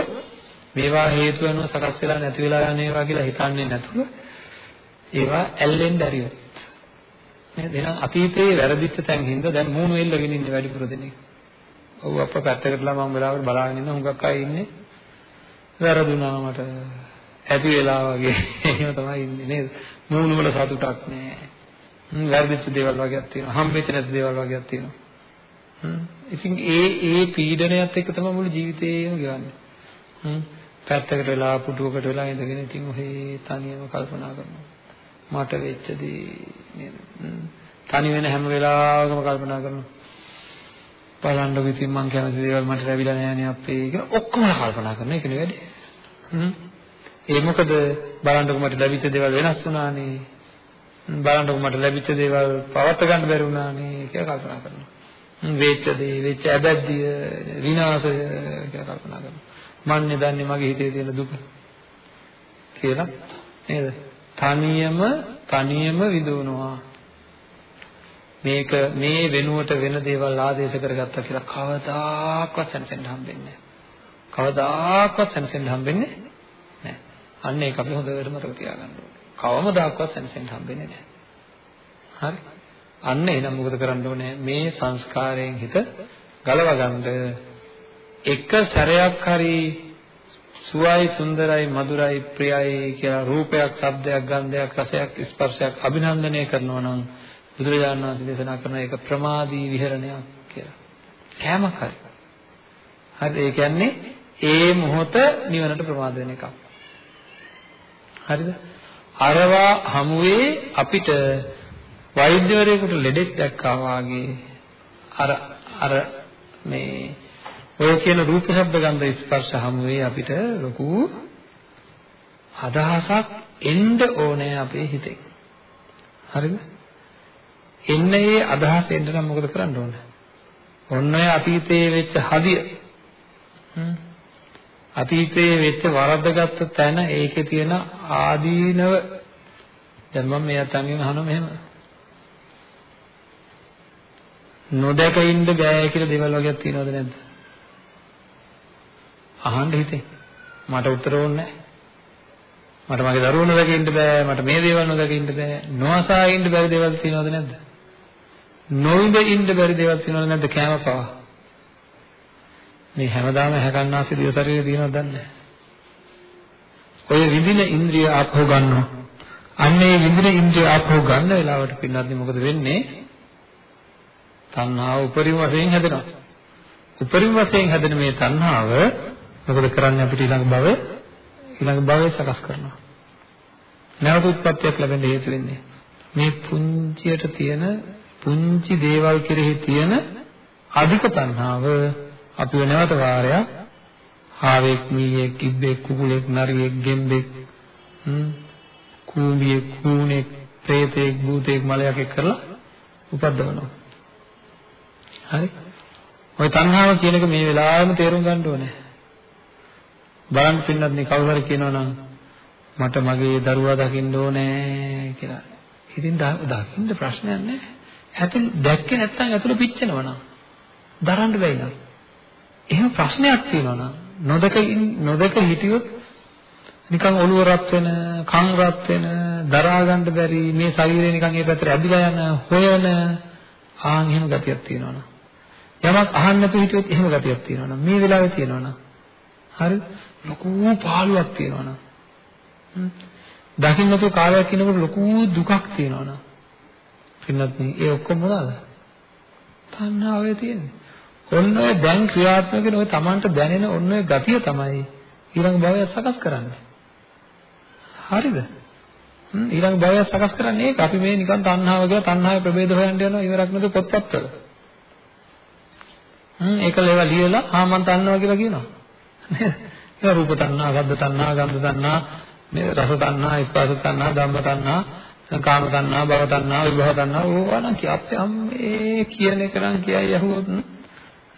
මේවා හේතු වෙනව සකස් වෙලා නැති වෙලා යන ඒවා කියලා හිතන්නේ නැතුව ඒවා ඇල්ලෙන් දැරියොත් නේද? එහෙනම් අතීතයේ වැරදිච්ච තැන් හින්දා දැන් මූණු එල්ලගෙන ඉන්නේ වැඩිපුර දෙනෙක්. ඔව් අප්ප පැත්තකටලා මම වෙලාවට බලාගෙන ඉන්න හුඟක් අය ඉන්නේ. වැරදුනා මට. ඇති වෙලා වගේ. [laughs] එහෙම තමයි ඉන්නේ නේද? මූණු වල සතුටක් නැහැ වැරදිච්ච දේවල් වගේක් තියෙනවා. හම්බෙච්ච නැති දේවල් වගේක් තියෙනවා. හ්ම්. ඉතින් ඒ ඒ පීඩනයත් එක්ක තමයි මුළු ජීවිතේම ගෙවන්නේ. හ්ම්. පැත්තකට වෙලා පුටුවකට වෙලා ඉඳගෙන ඉතින් ඔහේ තනියම කල්පනා කරනවා. මට වෙච්ච දේ නේද? තනි වෙන හැම වෙලාවකම කල්පනා කරනවා. බලන්නකො ඉතින් මං කැමති දේවල් මට ලැබිලා නැහැ අපේ කියලා ඔක්කොම කල්පනා කරනවා. ඒකනේ වැඩි. හ්ම්. ඒ මොකද බලන්නකො මට ලැබිච්ච දේවල් වෙනස් වුණානේ. බලන්නකො මට ලැබිච්ච දේවල් පවත් ගන්න බැරි වුණානේ කියලා කල්පනා කරනවා. වෙච්ච දේ වෙච්ච අබැද්දිය විනාශය කියලා කල්පනා කරනවා. මන්නේ දන්නේ මගේ හිතේ තියෙන දුක කියලා නේද? තනියම තනියම විඳවනවා. මේක මේ වෙනුවට වෙන දේවල් ආදේශ කරගත්තා කියලා කවදාකවත් සැනසෙන්න හම්බෙන්නේ නැහැ. කවදාකවත් සැනසෙන්න හම්බෙන්නේ නැහැ. අන්න ඒක අපි හොඳට මතක තියාගන්න ඕනේ. කවමදාකවත් සැනසෙන්න හම්බෙන්නේ නැහැ. හරි? අන්න එහෙනම් මොකද කරන්න ඕනේ? මේ සංස්කාරයෙන් හිත ගලව ගන්න එක සැරයක් හරි සුවයි සුන්දරයි මధుරයි ප්‍රියයි කියලා රූපයක්, ශබ්දයක්, ගන්ධයක්, රසයක්, ස්පර්ශයක් අභිනන්දනය කරනවා නම් බුදුරජාණන් වහන්සේ දේශනා කරන එක ප්‍රමාදී විහරණයක් කියලා. කෑමක් හරි. හරි ඒ කියන්නේ ඒ මොහොත නිවනට ප්‍රමාද වෙන එකක්. හරිද? අරවා හමුවේ අපිට වෛද්‍යවරයෙකුට ලෙඩෙක් දැක්කා වාගේ අර අර මේ ඔය කියන රූප ශබ්ද ගන්ධ ස්පර්ශ හමුවේ අපිට ලොකු අදහසක් එන්න ඕනේ අපේ හිතේ. හරිද? එන්න ඒ අදහස එන්න නම් මොකද කරන්න ඕන? ඔන්න ඔය අතීතයේ වෙච්ච හදිය. අතීතයේ වෙච්ච වරද්දගත්ත තැන ඒකේ තියෙන ආදීනව දැන් මම මේ අතංගෙන් අහනවා මෙහෙම. නොදැක ඉන්න බෑ කියලා දේවල් වගේක් තියෙනවද නැද්ද? අහන්න හිතේ. මට උත්තර ඕනේ මට මගේ දරුවෝ නොදැක ඉන්න බෑ. මට මේ දේවල් නොදැක ඉන්න බෑ. නොඅසා ඉන්න බැරි දේවල් තියෙනවද නැද්ද? නොවිඳ ඉන්න බැරි දේවල් තියෙනවද නැද්ද කෑම පවා? මේ හැමදාම හැකන්නාසේ දිය ශරීරය තියෙනවද දන්නේ ඔය විඳින ඉන්ද්‍රිය ආපහු ගන්නවා. අන්න ඒ විඳින ඉන්ද්‍රිය ආපහු ගන්න වෙලාවට පින්නත් මොකද වෙන්නේ? තණ්හාව උපරිම වශයෙන් හැදෙනවා. උපරිම වශයෙන් හැදෙන මේ තණ්හාව මොකද කරන්නේ අපිට ඊළඟ භව ඊළඟ භවය සකස් කරනවා. නැවත උත්පත්තියක් ලැබෙන්න හේතු වෙන්නේ මේ පුංචියට තියෙන පුංචි දේවල් කෙරෙහි තියෙන අධික තණ්හාව අපිව නැවත වාරයක් හාවෙක් මීයෙක් කිබ්බෙක් කුකුලෙක් නරියෙක් ගෙම්බෙක් කූඹියෙක් කූණෙක් ප්‍රේතෙක් භූතෙක් මලයක් එක් කරලා උපද්දවනවා. හරි? ওই තණ්හාව කියන එක මේ වෙලාවෙම තේරුම් ගන්න ඕනේ. බලන්න පින්නත් නේ කවුරු හරි කියනවා නම් මට මගේ දරුවා දකින්න ඕනේ කියලා. ඉතින් දකින්න ප්‍රශ්නයක් නැහැ. ඇතුළ දැක්කේ නැත්නම් ඇතුළ පිච්චෙනවා නම් දරන්න බැයි නේද එහෙම ප්‍රශ්නයක් තියෙනවා නම් නොදක නොදක හිටියොත් නිකන් ඔළුව රත් වෙන, කන් රත් වෙන, දරා ගන්න බැරි මේ ශරීරය නිකන් ඒ පැත්තට ඇදිලා යන, හොයන ආන් එහෙම ගතියක් තියෙනවා නම්. යමක් අහන්න නැතුව හිටියොත් එහෙම ගතියක් තියෙනවා නම්. මේ වෙලාවේ තියෙනවා නම්. හරි? ලොකු පාළුවක් තියෙනවා නම්. දකින්න නැතුව කාලයක් ඉන්නකොට ලොකු දුකක් තියෙනවා නම්. පින්නත් මේ ඔක්කොම මොනවාද? තණ්හාවේ තියෙන්නේ. ඔන්න ඔය දැන් ක්‍රියාත්මක වෙන ඔය Tamanට දැනෙන ඔන්න ඔය ගතිය තමයි ඊළඟ භවය සකස් කරන්නේ. හරිද? ඊළඟ භවය සකස් කරන්නේ ඒක. අපි මේ නිකන් තණ්හාව කියලා තණ්හාවේ ප්‍රභේද හොයන්න යනවා ඉවරක් නැතුව පොත්පත්වල. හ්ම් ඒකල ඒවා ලියලා ආ මං තණ්හාව කියලා කියනවා. නේද? ඒක රූප තණ්හා, ශබ්ද තණ්හා, ගන්ධ තණ්හා, මේ රස තණ්හා, ස්පර්ශ තණ්හා, ධම්ම තණ්හා, කාම තණ්හා, භව තණ්හා, විභව තණ්හා ඕවා නම් කිය අපේ අම්මේ කියන එක නම් කියයි යහුවොත්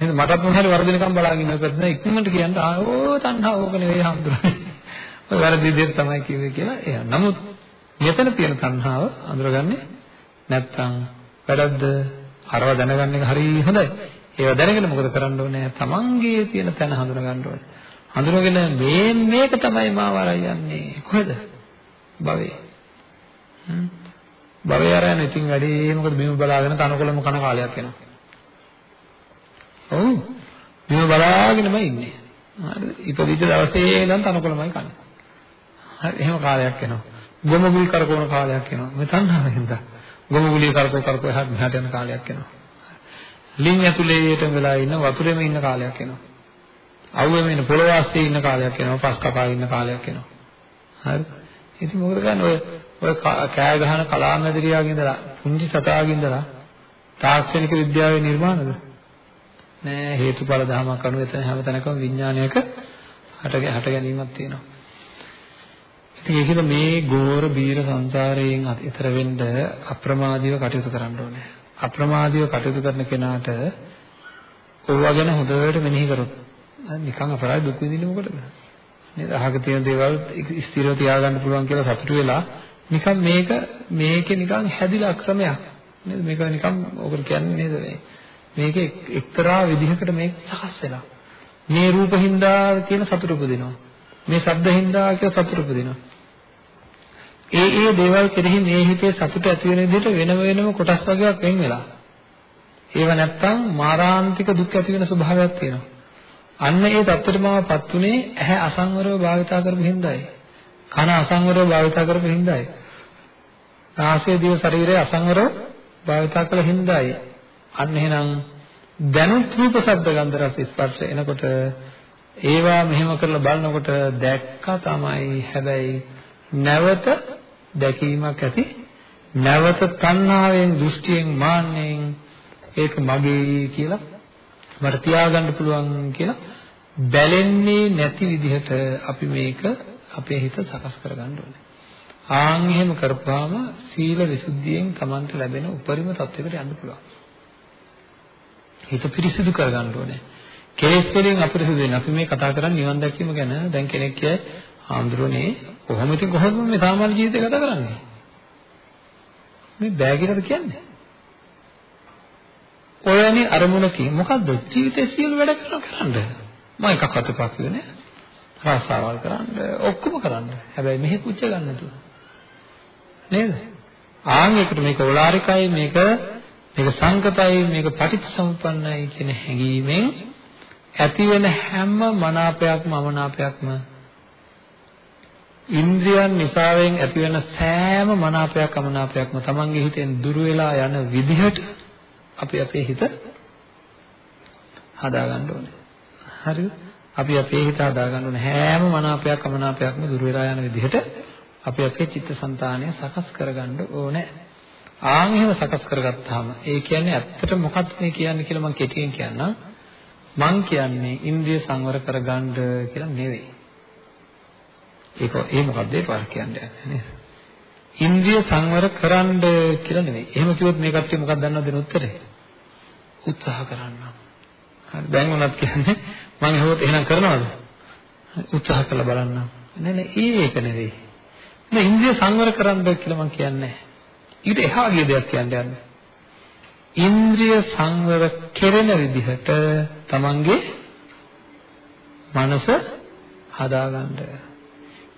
නේද මටත් මොහරි වරදිනකම් බලාගෙන ඉන්නකොට ඉක්මනට කියන්න ආවෝ තණ්හා ඕක නෙවෙයි හම්දුරන්නේ [laughs] ඔය වැරදි විදිහට තමයි කිව්වේ කියලා එයා. නමුත් මෙතන තියෙන තණ්හාව අඳුරගන්නේ නැත්තම් වැඩක්ද? අරව දැනගන්න එක හරි හොඳයි. ඒව දැනගෙන මොකද කරන්න ඕනේ? තමන්ගේ තියෙන තැන හඳුනා ගන්න ඕනේ. හඳුනගෙන මේ මේක තමයි මාව අරයි යන්නේ කොහෙද භවේ භවේ අරයන් ඉතින් වැඩි මොකද? බිම බලාගෙන තනකොළම කන කාලයක් එනවා. ඔව්. බිම බලාගෙනම ඉන්නේ. හරිද? ඉපදිච්ච දවසේ ඉඳන් තනකොළමයි කන්නේ. හරි එහෙම කාලයක් එනවා. ගොමුගුලි කරකවන කාලයක් එනවා. මේ තණ්හාවෙන්ද. ගොමුගුලි කරකව කරකව එහාට මෙහාට යන කාලයක් එනවා. ලින් ඇතුලේටම වෙලා ඉන්න වතුරෙම ඉන්න කාලයක් එනවා. අවුවෙම ඉන්න පොළොව ආස්සේ ඉන්න කාලයක් එනවා. පස් කපා ඉන්න කාලයක් එනවා. හරි? ඉතින් මොකද කරන්නේ ඔය ඔය කෑ ගහන කලාමැදිරියාගේ ඉඳලා පුංචි සතාගේ ඉඳලා තාක්ෂණික විද්‍යාවේ නිර්මාණද? නෑ හේතුඵල ධමයක් අනුව එතන හැම තැනකම විඥානයක හට හට ගැනීමක් තියෙනවා. ඉතින් ඒකද මේ ගෝර බීර සංසාරයෙන් ඈතර වෙන්න අප්‍රමාදීව කටයුතු කරන්න ඕනේ. අප්‍රමාදීව කටයුතු කරන කෙනාට ඕවා ගැන හොඳට මෙනෙහි කරොත් නිකන් අපරාධ දුක් විඳින්නේ මොකටද? නේද? අහක තියෙන දේවල් ස්ථිරව තියාගන්න පුළුවන් කියලා සතුටු වෙලා නිකන් මේක මේකේ නිකන් හැදිලා ක්‍රමයක්. නේද? මේක නිකන් ඔකට කියන්නේ නේද මේ මේක එක්තරා විදිහකට මේක සකස් වෙලා. මේ රූපහින්දා කියන සතුට උපදිනවා. මේ ශබ්දහින්දා කියලා සතුට උපදිනවා. ඒ ඒ දේවල් කෙරෙහි මේ හිතේ සතුට ඇති වෙන විදිහට වෙනම වෙනම කොටස් වර්ගයක් වෙන් වෙලා. ඒව නැත්තම් මාරාන්තික දුක් ඇති වෙන ස්වභාවයක් තියෙනවා. අන්න ඒ தත්තරමාවපත් උනේ ඇහැ අසංවරව භාවිතා කරපු හින්දායි. කන අසංවරව භාවිතා කරපු හින්දායි. නාසය දිව ශරීරය අසංවරව භාවිතා කළ හින්දායි. අන්න එහෙනම් දැනුත් රූප ශබ්ද ගන්ධ රස ස්පර්ශ එනකොට ඒවා මෙහෙම කරලා බලනකොට දැක්ක තමයි හැබැයි නැවත දැකීමක් ඇති නැවත තණ්හාවෙන් දෘෂ්ටියෙන් මාන්නෙන් ඒක මගේ කියලා මට තියාගන්න පුළුවන් කියලා බැලෙන්නේ නැති විදිහට අපි මේක අපේ හිත සකස් කරගන්න ඕනේ. ආන් එහෙම කරපුවාම සීල විසුද්ධියෙන් Tamanට ලැබෙන උපරිම තත්වයකට යන්න පුළුවන්. හිත පිරිසිදු කරගන්න ඕනේ. කෙලෙස් වලින් අපිරිසිදු වෙන. අපි මේ කතා කරන්නේ නිවන් දැකීම ගැන. දැන් කෙනෙක් කියයි ආන්දරෝනේ කොහොම ඉතින් කොහොමද මේ සාමාන්‍ය ජීවිතය ගත කරන්නේ? මේ බෑ කියලාද කියන්නේ? ඔයනි අරමුණකින් මොකද්ද ජීවිතේ සියලු වැඩ කරන කරන්න. මම එකක්වත් එපා කිව්වේ නෑ. රාසාවල් කරන්න ඔක්කොම කරන්න. හැබැයි මෙහි පුච්ච ගන්න නැතුව. නේද? ආන් එකට මේක ඕලාරිකයි මේක මේක සංකතයි මේක පටිච්චසමුප්පන්නයි කියන හැඟීමෙන් ඇතිවෙන හැම මනාපයක්ම අමනාපයක්ම ඉන්ද්‍රියන් නිසාවෙන් ඇතිවෙන සෑම මනාපයක් අමනාපයක්ම තමන්ගේ හිතෙන් දුර වෙලා යන විදිහට අපි අපේ හිත හදාගන්න ඕනේ. හරිද? අපි අපේ හිත හදාගන්න ඕනේ හැම මනාපයක් අමනාපයක්ම දුර වෙලා යන විදිහට අපි අපේ චිත්තසංතානය සකස් කරගන්න ඕනේ. ආන් එහෙම සකස් කරගත්තාම ඒ කියන්නේ ඇත්තට මොකක්ද මේ කියන්නේ කියලා මම කෙටියෙන් කියන්නම්. මං කියන්නේ ඉන්ද්‍රිය සංවර කරගන්න කියලා නෙවෙයි. ඒක ඒ මොකද්ද ඒ පාර කියන්නේ නේද? ඉන්ද්‍රිය සංවර කරන්න කියලා නෙවෙයි. එහෙම කිව්වොත් මේ කට්ටිය මොකක්ද දන්නවද දෙන උත්තරේ? උත්සාහ කරන්න. හරි දැන් උනත් කියන්නේ මම එහෙමත් එහෙනම් කරනවද? උත්සාහ කරලා බලන්න. නෑ නෑ ඒක නෙවෙයි. මේ ඉන්ද්‍රිය සංවර කරන්න කියලා මම කියන්නේ ඊට එහා ගිය දෙයක් කියන්නේ යන්නේ. ඉන්ද්‍රිය සංවර කෙරෙන විදිහට තමන්ගේ මනස හදාගන්න.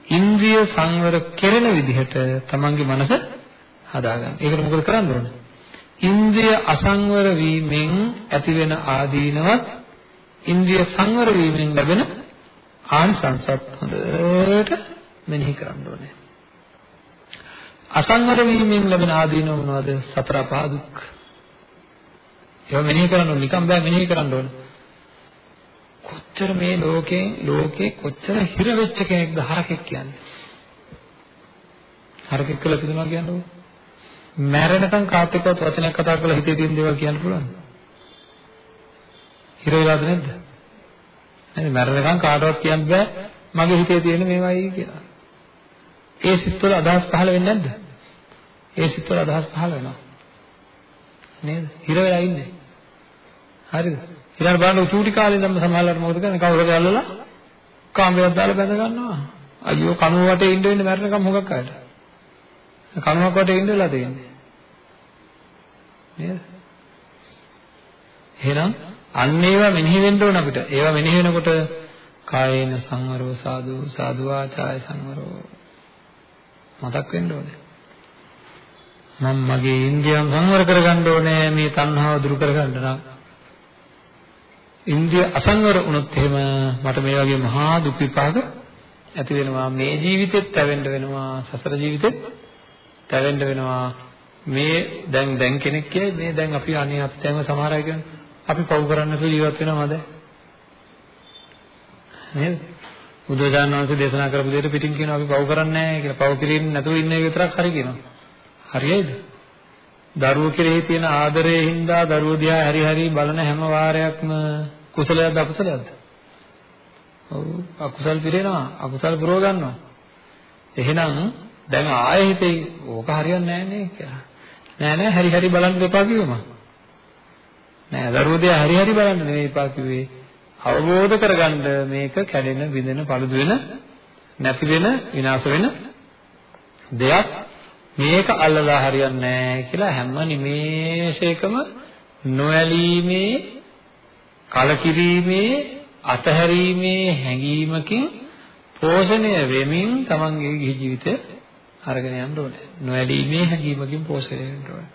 ඉන්ද්‍රිය සංවර කෙරෙන විදිහට තමන්ගේ මනස හදාගන්න. ඒකට මොකද කරන්න ඕනේ? ඉන්ද්‍රිය අසංවර වීමෙන් ඇතිවෙන ආදීනවත් ඉන්ද්‍රිය සංවර වීමෙන් ලැබෙන ආනිසංසත් හොඳට මෙනෙහි කරන්න ඕනේ. අසංවර වීමෙන් ලැබෙන ආදීනව මොනවද? සතර පහ දුක්. ඒවා මෙනෙහි කරන්න ඕනේ. නිකම් බෑ මෙනෙහි කරන්න ඕනේ. කොච්චර මේ ලෝකේ ලෝකේ කොච්චර හිර වෙච්ච කෙනෙක්ද හරකෙක් කියන්නේ. හරකෙක් කියලා පිටුනවා කියන්නේ. මැරෙනකන් කාත් එක්කවත් වචනයක් කතා කරලා හිතේ තියෙන දේවල් කියන්න පුළුවන්. හිර වෙලාද නැද්ද? නේද මැරෙනකන් කාටවත් කියන්න බෑ මගේ හිතේ තියෙන මේවයි කියලා. ඒ සිත්වල අදහස් පහළ වෙන්නේ නැද්ද? ඒ සිත්වල අදහස් පහළ වෙනවා. නේද? හිර වෙලා ඉන්නේ. හරිද? ඊළඟ බලන්න චූටි කාලේ ඉඳන්ම සමහරවල්ලාට මොකද කරන්නේ? කවුරුද ඇල්ලලා කාමරයක් දාලා බැඳ ගන්නවා. අයියෝ කනුව වටේ ඉන්න වෙන්නේ මැරෙනකම් මොකක් අයට? කනුවක් වටේ ඉන්න වෙලා තියෙන්නේ. නේද? එහෙනම් අන්න ඒවා මෙනෙහි වෙන්න ඕන අපිට. ඒවා මෙනෙහි වෙනකොට කායේන සංවරෝ සාදු සාදු ආචාය සංවරෝ මතක් වෙන්න ඕනේ. මම මගේ ඉන්ද්‍රියන් සංවර කරගන්න ඕනේ මේ තණ්හාව දුරු කරගන්න නම්. ඉන්ද්‍රිය අසංවර වුණොත් එහෙම මට මේ වගේ මහා දුක් විපාක ඇති වෙනවා. මේ ජීවිතෙත් තැවෙන්න වෙනවා සසර ජීවිතෙත් තැවෙන්න වෙනවා. මේ දැන් දැන් කෙනෙක් කියයි මේ දැන් අපි අනේ අපතේම සමහර අය කියන්නේ අපි පව් කරන්න සු ජීවත් වෙනවද? නේද? බුදුරජාණන් වහන්සේ දේශනා කරපු දෙයට පිටින් කියනවා අපි පව් කරන්නේ නැහැ කියලා පව් කිරීම නැතුව ඉන්න එක විතරක් හරි කියනවා හරියයිද දරුවෝ කෙරෙහි තියෙන ආදරයෙන් හින්දා දරුවෝ දිහා හරි හරි බලන හැම වාරයක්ම කුසලයක්ද අකුසලයක්ද? ඔව් අකුසල් පිරෙනවා අකුසල් පුරව ගන්නවා. එහෙනම් දැන් ආයෙ හිතේ ඕක හරියන්නේ නැහැ නේ කියලා. නෑ නෑ හරි හරි බලන්න එපා කිව්වම. නෑ දරුවෝ දිහා හරි හරි බලන්න නෙවෙයි එපා කිව්වේ. අවබෝධ කරගන්න මේක කැඩෙන, බිඳෙන, paludu වෙන, නැති වෙන, විනාශ වෙන දෙයක් මේක අල්ලලා හරියන්නේ නැහැ කියලා හැම නිමේෂයකම නොඇලීමේ කලකිරීමේ අතහැරීමේ හැඟීමකින් පෝෂණය වෙමින් තමන්ගේ ගිහි ජීවිතය අරගෙන යන්න ඕනේ. නොඇලීමේ හැඟීමකින් පෝෂණය වෙන්න ඕනේ.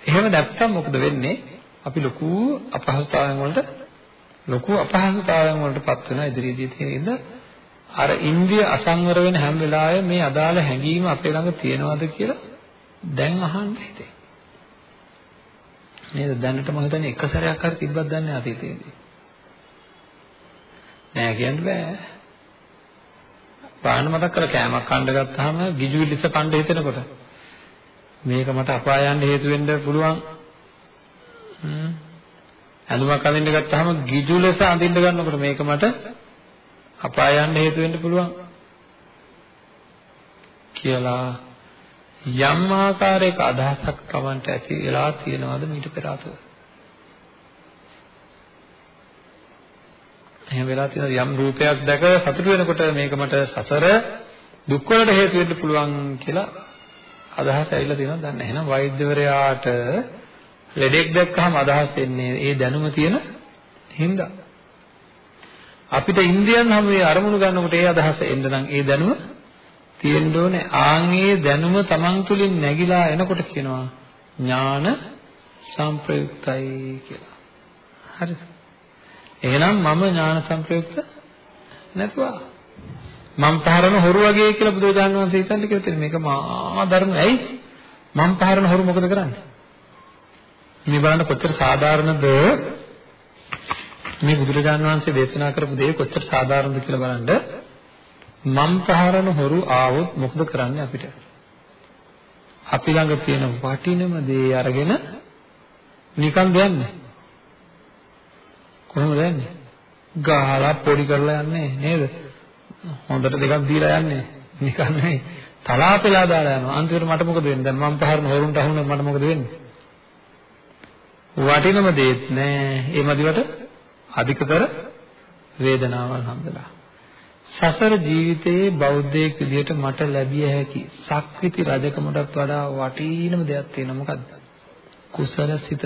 එහෙම නැත්නම් මොකද වෙන්නේ? අපි ලොකු අපහසුතාවයන් වලට ලොකු අපහසුතාවයන් වලටපත් වෙන ඉදිරියේදී තියෙන අර ඉන්ද්‍රිය අසංවර වෙන හැම වෙලාවෙම මේ අදාළ හැඟීම අපේ ළඟ තියෙනවද කියලා දැන් අහන්න හිතේ. නේද? දැනට මම හිතන්නේ එක සැරයක් හරි තිබ්බත් දන්නේ අතීතයේදී. නෑ කියන්න බෑ. පාන මතක් කරලා කෑමක් කන්න ගත්තාම ගිජු විලිස කන්න හිතෙනකොට මේක මට අපාය යන්න හේතු වෙන්න පුළුවන්. හ්ම්. ඇඳුමක් අඳින්න ගත්තාම ගිජු ලෙස අඳින්න ගන්නකොට මේක මට අපාය යන්න හේතු වෙන්න පුළුවන්. කියලා යම් ආකාරයක අදහසක් Tamanට ඇති වෙලා තියෙනවද මීට පෙර ආතව? එහෙම වෙලා තියෙන යම් රූපයක් දැක සතුට වෙනකොට මේක මට සසර දුක් වලට හේතු වෙන්න පුළුවන් කියලා අදහස ඇවිල්ලා තියෙනවද දන්නේ නැහැ. එහෙනම් වෛද්‍යවරයාට ලෙඩෙක් දැක්කහම අදහස් එන්නේ ඒ දැනුම තියෙන හින්දා. අපිට ඉන්ද්‍රියන් හැම වෙලේ අරමුණු ගන්නකොට ඒ අදහස එන්න නම් ඒ දැනුම තියෙන්න ඕනේ. ආන්ගේ දැනුම Taman තුලින් නැగిලා එනකොට කියනවා ඥාන සංප්‍රයුක්තයි කියලා. හරිද? එහෙනම් මම ඥාන සංප්‍රයුක්ත නැතුවා. මම පහරන හොරු වගේ කියලා බුදුරජාණන් වහන්සේ හිතන්නේ කියලා තියෙන මේක මා ධර්ම ඇයි? මම පහරන හොරු මොකද කරන්නේ? මේ බලන්න කොච්චර සාධාරණද මේ බුදුරජාණන් වහන්සේ දේශනා කරපු දේ කොච්චර සාධාරණද කියලා බලන්න මම් පහරන හොරු ආවොත් මොකද කරන්නේ අපිට? අපි ළඟ තියෙන වටිනම දේ අරගෙන නිකන් දෙන්නේ. කොහොමද යන්නේ? ගහලා පොඩි කරලා යන්නේ නේද? හොඳට දෙකක් දීලා යන්නේ. නිකන් නෙවෙයි. තලාපෙලා දාලා යනවා. අන්තිමට මට මොකද වෙන්නේ? දැන් මම පහරන හොරුන්ට අහුනොත් මට මොකද වෙන්නේ? වටිනම දේත් නෑ. ඒ මදිවට අධිකතර වේදනාවල් හම්බෙලා. සසර ජීවිතයේ බෞද්ධයෙක් විදිහට මට ලැබිය හැකි සක්විති රජකමටත් වඩා වටිනම දෙයක් තියෙනවා මොකද්ද? කුසල සිත.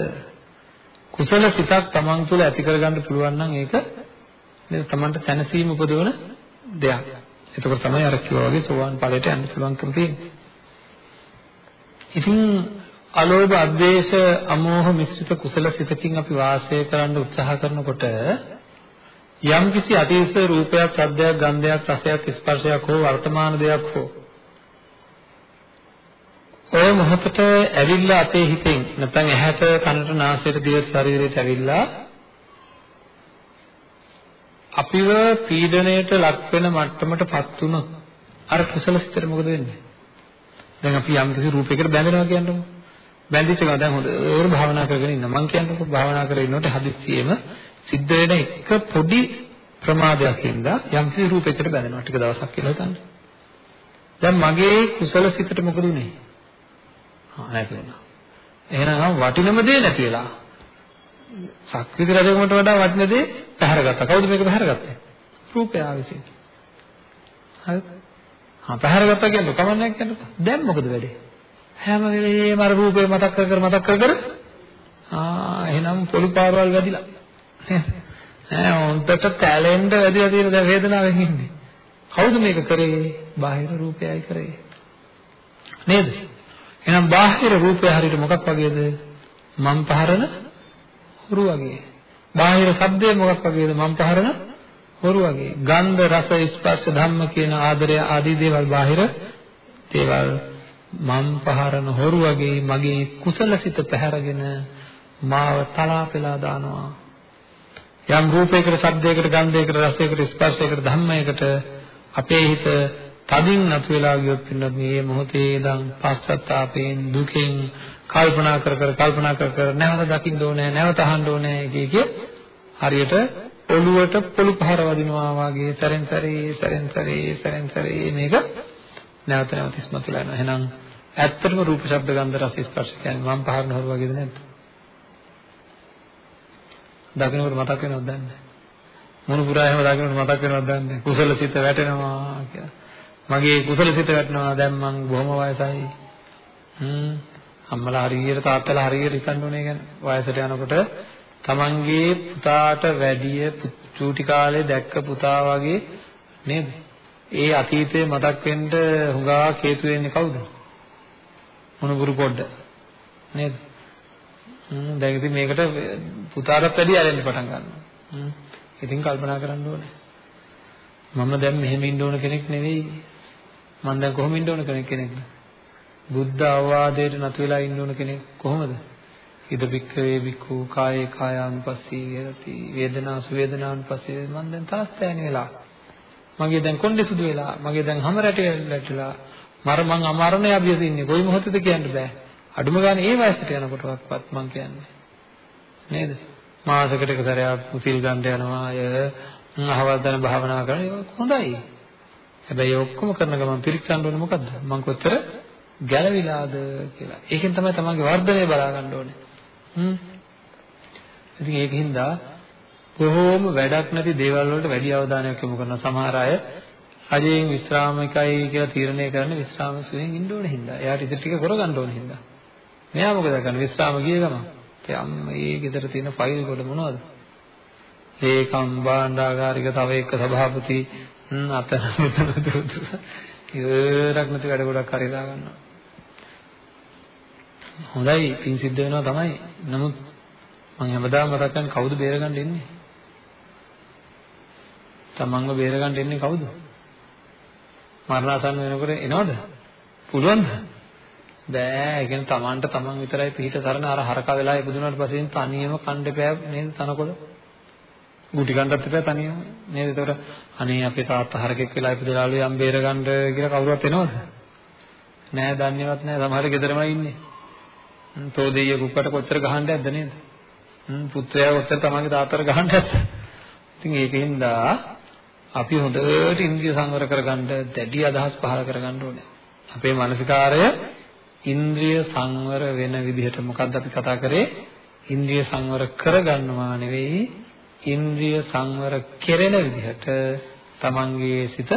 කුසල සිතක් Taman තුල ඇති කරගන්න පුළුවන් නම් ඒක නේද Tamanට සැනසීම උපදවන දෙයක්. එතකොට තමයි අර කිව්වා වගේ සෝවාන් ඵලයට යන්න පුළුවන්කම තියෙන්නේ. ඉතින් අලෝභ අද්වේෂ අමෝහ මිශ්‍රිත කුසල සිතකින් අපි වාසය කරන්න උත්සාහ කරනකොට යම් කිසි අතීත රූපයක්, ශබ්දයක්, ගන්ධයක්, රසයක්, ස්පර්ශයක් හෝ වර්තමාන දෙයක් හෝ ඔය මොහොතට ඇවිල්ලා අපේ හිතෙන් නැත්නම් ඇහැට, කනට, නාසයට, දිවට, ශරීරයට ඇවිල්ලා අපිව පීඩණයට ලක් වෙන මට්ටමටපත් වුණොත් අර කුසල සිතට මොකද වෙන්නේ? දැන් අපි යම් කිසි රූපයකට බැඳෙනවා කියන්නකො. බැඳිච්ච ගමන් දැන් හොඳ ඕර භාවනා කරගෙන ඉන්න. මං කියන්නකො භාවනා කරගෙන ඉන්නකොට හදිස්සියෙම සිද්ධ වෙන එක පොඩි ප්‍රමාදයක් හින්දා යම් කිසි රූපයකට බැඳෙනවා ටික දවසක් කියලා හිතන්න. දැන් මගේ කුසල සිතට මොකද උනේ? ආ නැති වුණා. එහෙනම් වටිනම දේ නැති වෙලා. සක්විති රජකමට වඩා වටින දේ පැහැරගත්තා. කවුද මේක පැහැරගත්තේ? රූපය ආවිසින්. හරිද? හා පැහැරගත්තා කියන්නේ කමන්නේ කියන්නේ. දැන් මොකද වෙන්නේ? හැම වෙලේම අර රූපේ මතක් කර කර මතක් කර කර ආ එහෙනම් පොළු පාරවල් වැඩිලා. ඈ හොන්දට තැලෙන්න වැඩිලා තියෙන දැන් වේදනාවෙන් ඉන්නේ. කවුද මේක කරේ? බාහිර රූපයයි කරේ. නේද? එහෙනම් බාහිර රූපය හරියට මොකක් වගේද? මම් පහරන හොරු වගේ. බාහිර ශබ්දය මොකක් වගේද? මම් පහරන හොරු වගේ. ගන්ධ රස ස්පර්ශ ධම්ම කියන ආදරය ආදී දේවල් බාහිර දේවල්. මම් පහරන හොරු වගේ මගේ කුසල සිත පැහැරගෙන මාව තලා පෙලා දානවා. යම් රූපයකට ශබ්දයකට ගන්ධයකට රසයකට ස්පර්ශයකට ධම්මයකට අපේ හිත තදින් නතු වෙලා ගියොත් පින්නත් මේ මොහොතේ ඉඳන් පස්සත්තාපයෙන් දුකෙන් කල්පනා කර කර කල්පනා කර කර නැවත දකින්න ඕනේ නැවත අහන්න ඕනේ කිය කිය හරියට ඔළුවට පොළු පහර වදිනවා වගේ සැරෙන් සැරේ සැරෙන් සැරේ සැරෙන් සැරේ මේක නැවත නැවත ඉස්මතුලා යනවා එහෙනම් ඇත්තටම රූප ශබ්ද ගන්ධ රස ස්පර්ශ කියන්නේ මම පහරන හොරු වගේද නැද්ද? දකින්නකොට මතක් වෙනවද දන්නේ මොන පුරා එහෙම දකින්නකොට මතක් වෙනවද දන්නේ කුසල සිත වැටෙනවා කියලා. මගේ කුසල සිත වැටෙනවා දැන් මං බොහොම වයසයි. හ්ම් අම්මලා හරියට තාත්තලා හරියට හිතන්න ඕනේ ගැන වයසට යනකොට තමන්ගේ පුතාට වැඩිය චූටි කාලේ දැක්ක පුතා වගේ නේද? ඒ අතීතේ මතක් වෙන්න හුඟා හේතු වෙන්නේ කවුද? මොනුගුරු පොඩ්ඩ? නේද? හ්ම් දැන් ඉතින් මේකට පුතාටත් වැඩි ඇලෙන්න පටන් ගන්නවා. හ්ම් ඉතින් කල්පනා කරන්න ඕනේ. මම දැන් මෙහෙම ඉන්න ඕන කෙනෙක් නෙවෙයි. මම දැන් කොහොම ඉන්න ඕන කෙනෙක් කෙනෙක්ද? බුද්ධ අවවාදයට නතු වෙලා ඉන්න ඕන කෙනෙක් කොහොමද? ඉද බික්කවේ බික්ඛු කායේ කායානුපස්සී විහෙරති. වේදනාසු වේදනානුපස්සී මම දැන් තාස්තෑනි වෙලා. මගේ දැන් කොණ්ඩේ සුදු වෙලා මගේ දැන් හැම රැටි වැටිලා මර මං අමරණය අභියස ඉන්නේ. කොයි මොහොතේද කියන්න බෑ. අඩුම ගානේ ඒ වයසට යනකොටවත් මං කියන්නේ නේද? මාසයකට එක සැරයක් මුසිල් ගන්න යනවා. අය අහවල් දන භාවනා කරන ඒක හොඳයි. හැබැයි ඔක්කොම කරන ගමන් පිරික්සන්න ඕනේ මොකද්ද? මං කොච්චර ගැළවිලාද කියලා. ඒකෙන් තමයි තමන්ගේ වර්ධනය බලා ගන්න ඕනේ. හ්ම්. ඉතින් ඒකින්ද බොහෝම වැඩක් නැති දේවල් වලට වැඩි අවධානයක් යොමු කරන සමහර අය රජයෙන් විශ්‍රාමිකයි කියලා තීරණය කරන විශ්‍රාම සුවයෙන් ඉන්න ඕන හින්දා. එයාට ඉතින් ටික කරගන්න ඕන හින්දා. මෙයා මොකද කරන්නේ? විශ්‍රාම ගිය ගමන්. ඒ අම්මා ඒ ගෙදර තියෙන ෆයිල් කොට මොනවද? ඒකම් භාණ්ඩාගාරික තව එක සභාපති අතන මෙතන දුදු. ඉවරක් නැති වැඩ ගොඩක් හරිලා ගන්නවා. හොඳයි පින් සිද්ධ වෙනවා තමයි. නමුත් මම හැමදාම මතක් කරන්නේ කවුද බේරගන්න ඉන්නේ? තමන්ව බේරගන්න ඉන්නේ කවුද? මරණාසන්න වෙනකොට එනවද? පුළුවන්ද? බෑ. ඒ කියන්නේ තමන්ට තමන් විතරයි පිහිට කරන අර හරක වෙලා ඉපදුනාට පස්සේ තනියම කණ්ඩේ නේද තනකොළ? ගුටි කණ්ඩත් එපා තනියම නේද? ඒතකොට අනේ අපේ තාත්තා හරකෙක් වෙලා ඉපදලාලු යම් බේරගන්න කියලා කවුරුවත් එනවද? නෑ දන්නේවත් නෑ සමහර ගෙදරමයි ඉන්නේ. තෝ දෙයිය කුක්කට කොච්චර ගහන්න ඇද්ද නේද? පුත්‍රයා කොච්චර තමන්ගේ තාත්තට ගහන්න ඇද්ද? ඉතින් ඒකෙන්ද අපි හොඳට ඉන්ද්‍රිය සංවර කරගන්න දැඩි අදහස් පහල කරගන්න ඕනේ. අපේ මානසිකාරය ඉන්ද්‍රිය සංවර වෙන විදිහට මොකද්ද අපි කතා කරේ? ඉන්ද්‍රිය සංවර කරගන්නවා නෙවෙයි ඉන්ද්‍රිය සංවර කෙරෙන විදිහට තමන්ගේ සිත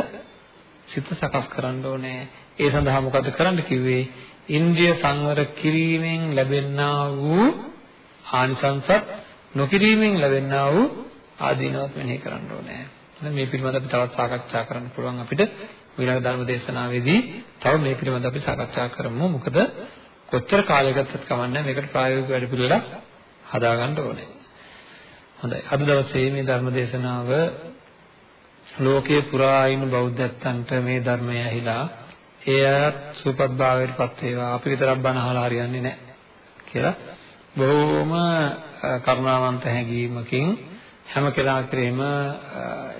සිත සකස් කරන්න ඕනේ. ඒ සඳහා මොකද කරන්න කිව්වේ? ඉන්ද්‍රිය සංවර කිරීමෙන් ලැබෙනා වූ ආනිසංසත් නොකිරීමෙන් ලැබෙනා වූ ආදීනවත් මෙනෙහි කරන්න ඕනේ. මේ පිළිබඳව අපි තවත් සාකච්ඡා කරන්න පුළුවන් අපිට ඊළඟ ධර්ම දේශනාවේදී තව මේ පිළිබඳව අපි සාකච්ඡා කරමු. මොකද කොච්චර කාලයක් ගත්තත් කමන්නේ මේකට ප්‍රායෝගික වැඩ පිළිවෙලක් හදාගන්න ඕනේ. හොඳයි. අද දවසේ මේ ධර්ම දේශනාව ලෝකේ පුරා ඉන්න බෞද්ධයන්ට මේ ධර්මය ඇහිලා එයත් සුවපත් භාවයට පත් වේවා. අපි විතරක් බණ අහලා හරියන්නේ නැහැ කියලා බොහෝම කරුණාවන්ත හැඟීමකින් හැම කෙනා කෙරෙහිම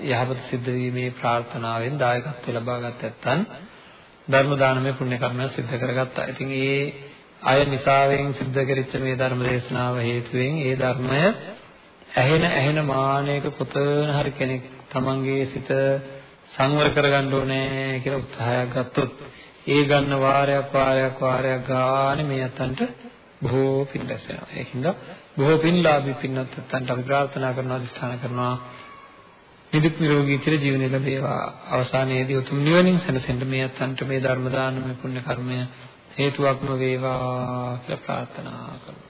යහපත සිද්ධ වීමේ ප්‍රාර්ථනාවෙන් දායකත්වය ලබාගත් ඇත්තන් ධර්ම දානමය පුණ්‍ය කර්මයක් සිද්ධ කරගත්තා. ඉතින් ඒ අය නිසාවෙන් සිද්ධ කරච්ච මේ ධර්ම දේශනාව හේතුවෙන් ඒ ධර්මය ඇහෙන ඇහෙන මානයක කොතන හරි කෙනෙක් තමන්ගේ සිත සංවර කරගන්න ඕනේ කියලා උත්සාහයක් ගත්තොත් ඒ ගන්න වාරයක් වාරයක් වාරයක් ගානේ මේ අතන්ට බොහෝ පින් රැස් වෙනවා. ඒකින්ද බොහෝ පින්ලාභී පින්නත් අතන්ට අපි ප්‍රාර්ථනා කරනවා අධිෂ්ඨාන කරනවා නිදුක් නිරෝගී චිර ජීවනය ලැබේවා. අවසානයේදී උතුම් නිවනින් සැනසෙන්න මේ අතන්ට මේ ධර්ම දානමය පුණ්‍ය කර්මය හේතුවක්ම වේවා කියලා ප්‍රාර්ථනා කරනවා.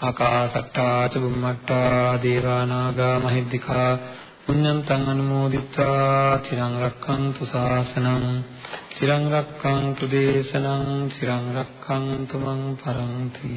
ආකාසට්ටා චුම්මට්ටා දේවා නාග මහිද්దికා පුඤ්ඤන්තං අනුමෝදිත්වා තිරං රක්ඛන්තු ශාසනං තිරං රක්ඛන්තු දේශනං තිරං රක්ඛන්තු මං පරන්ති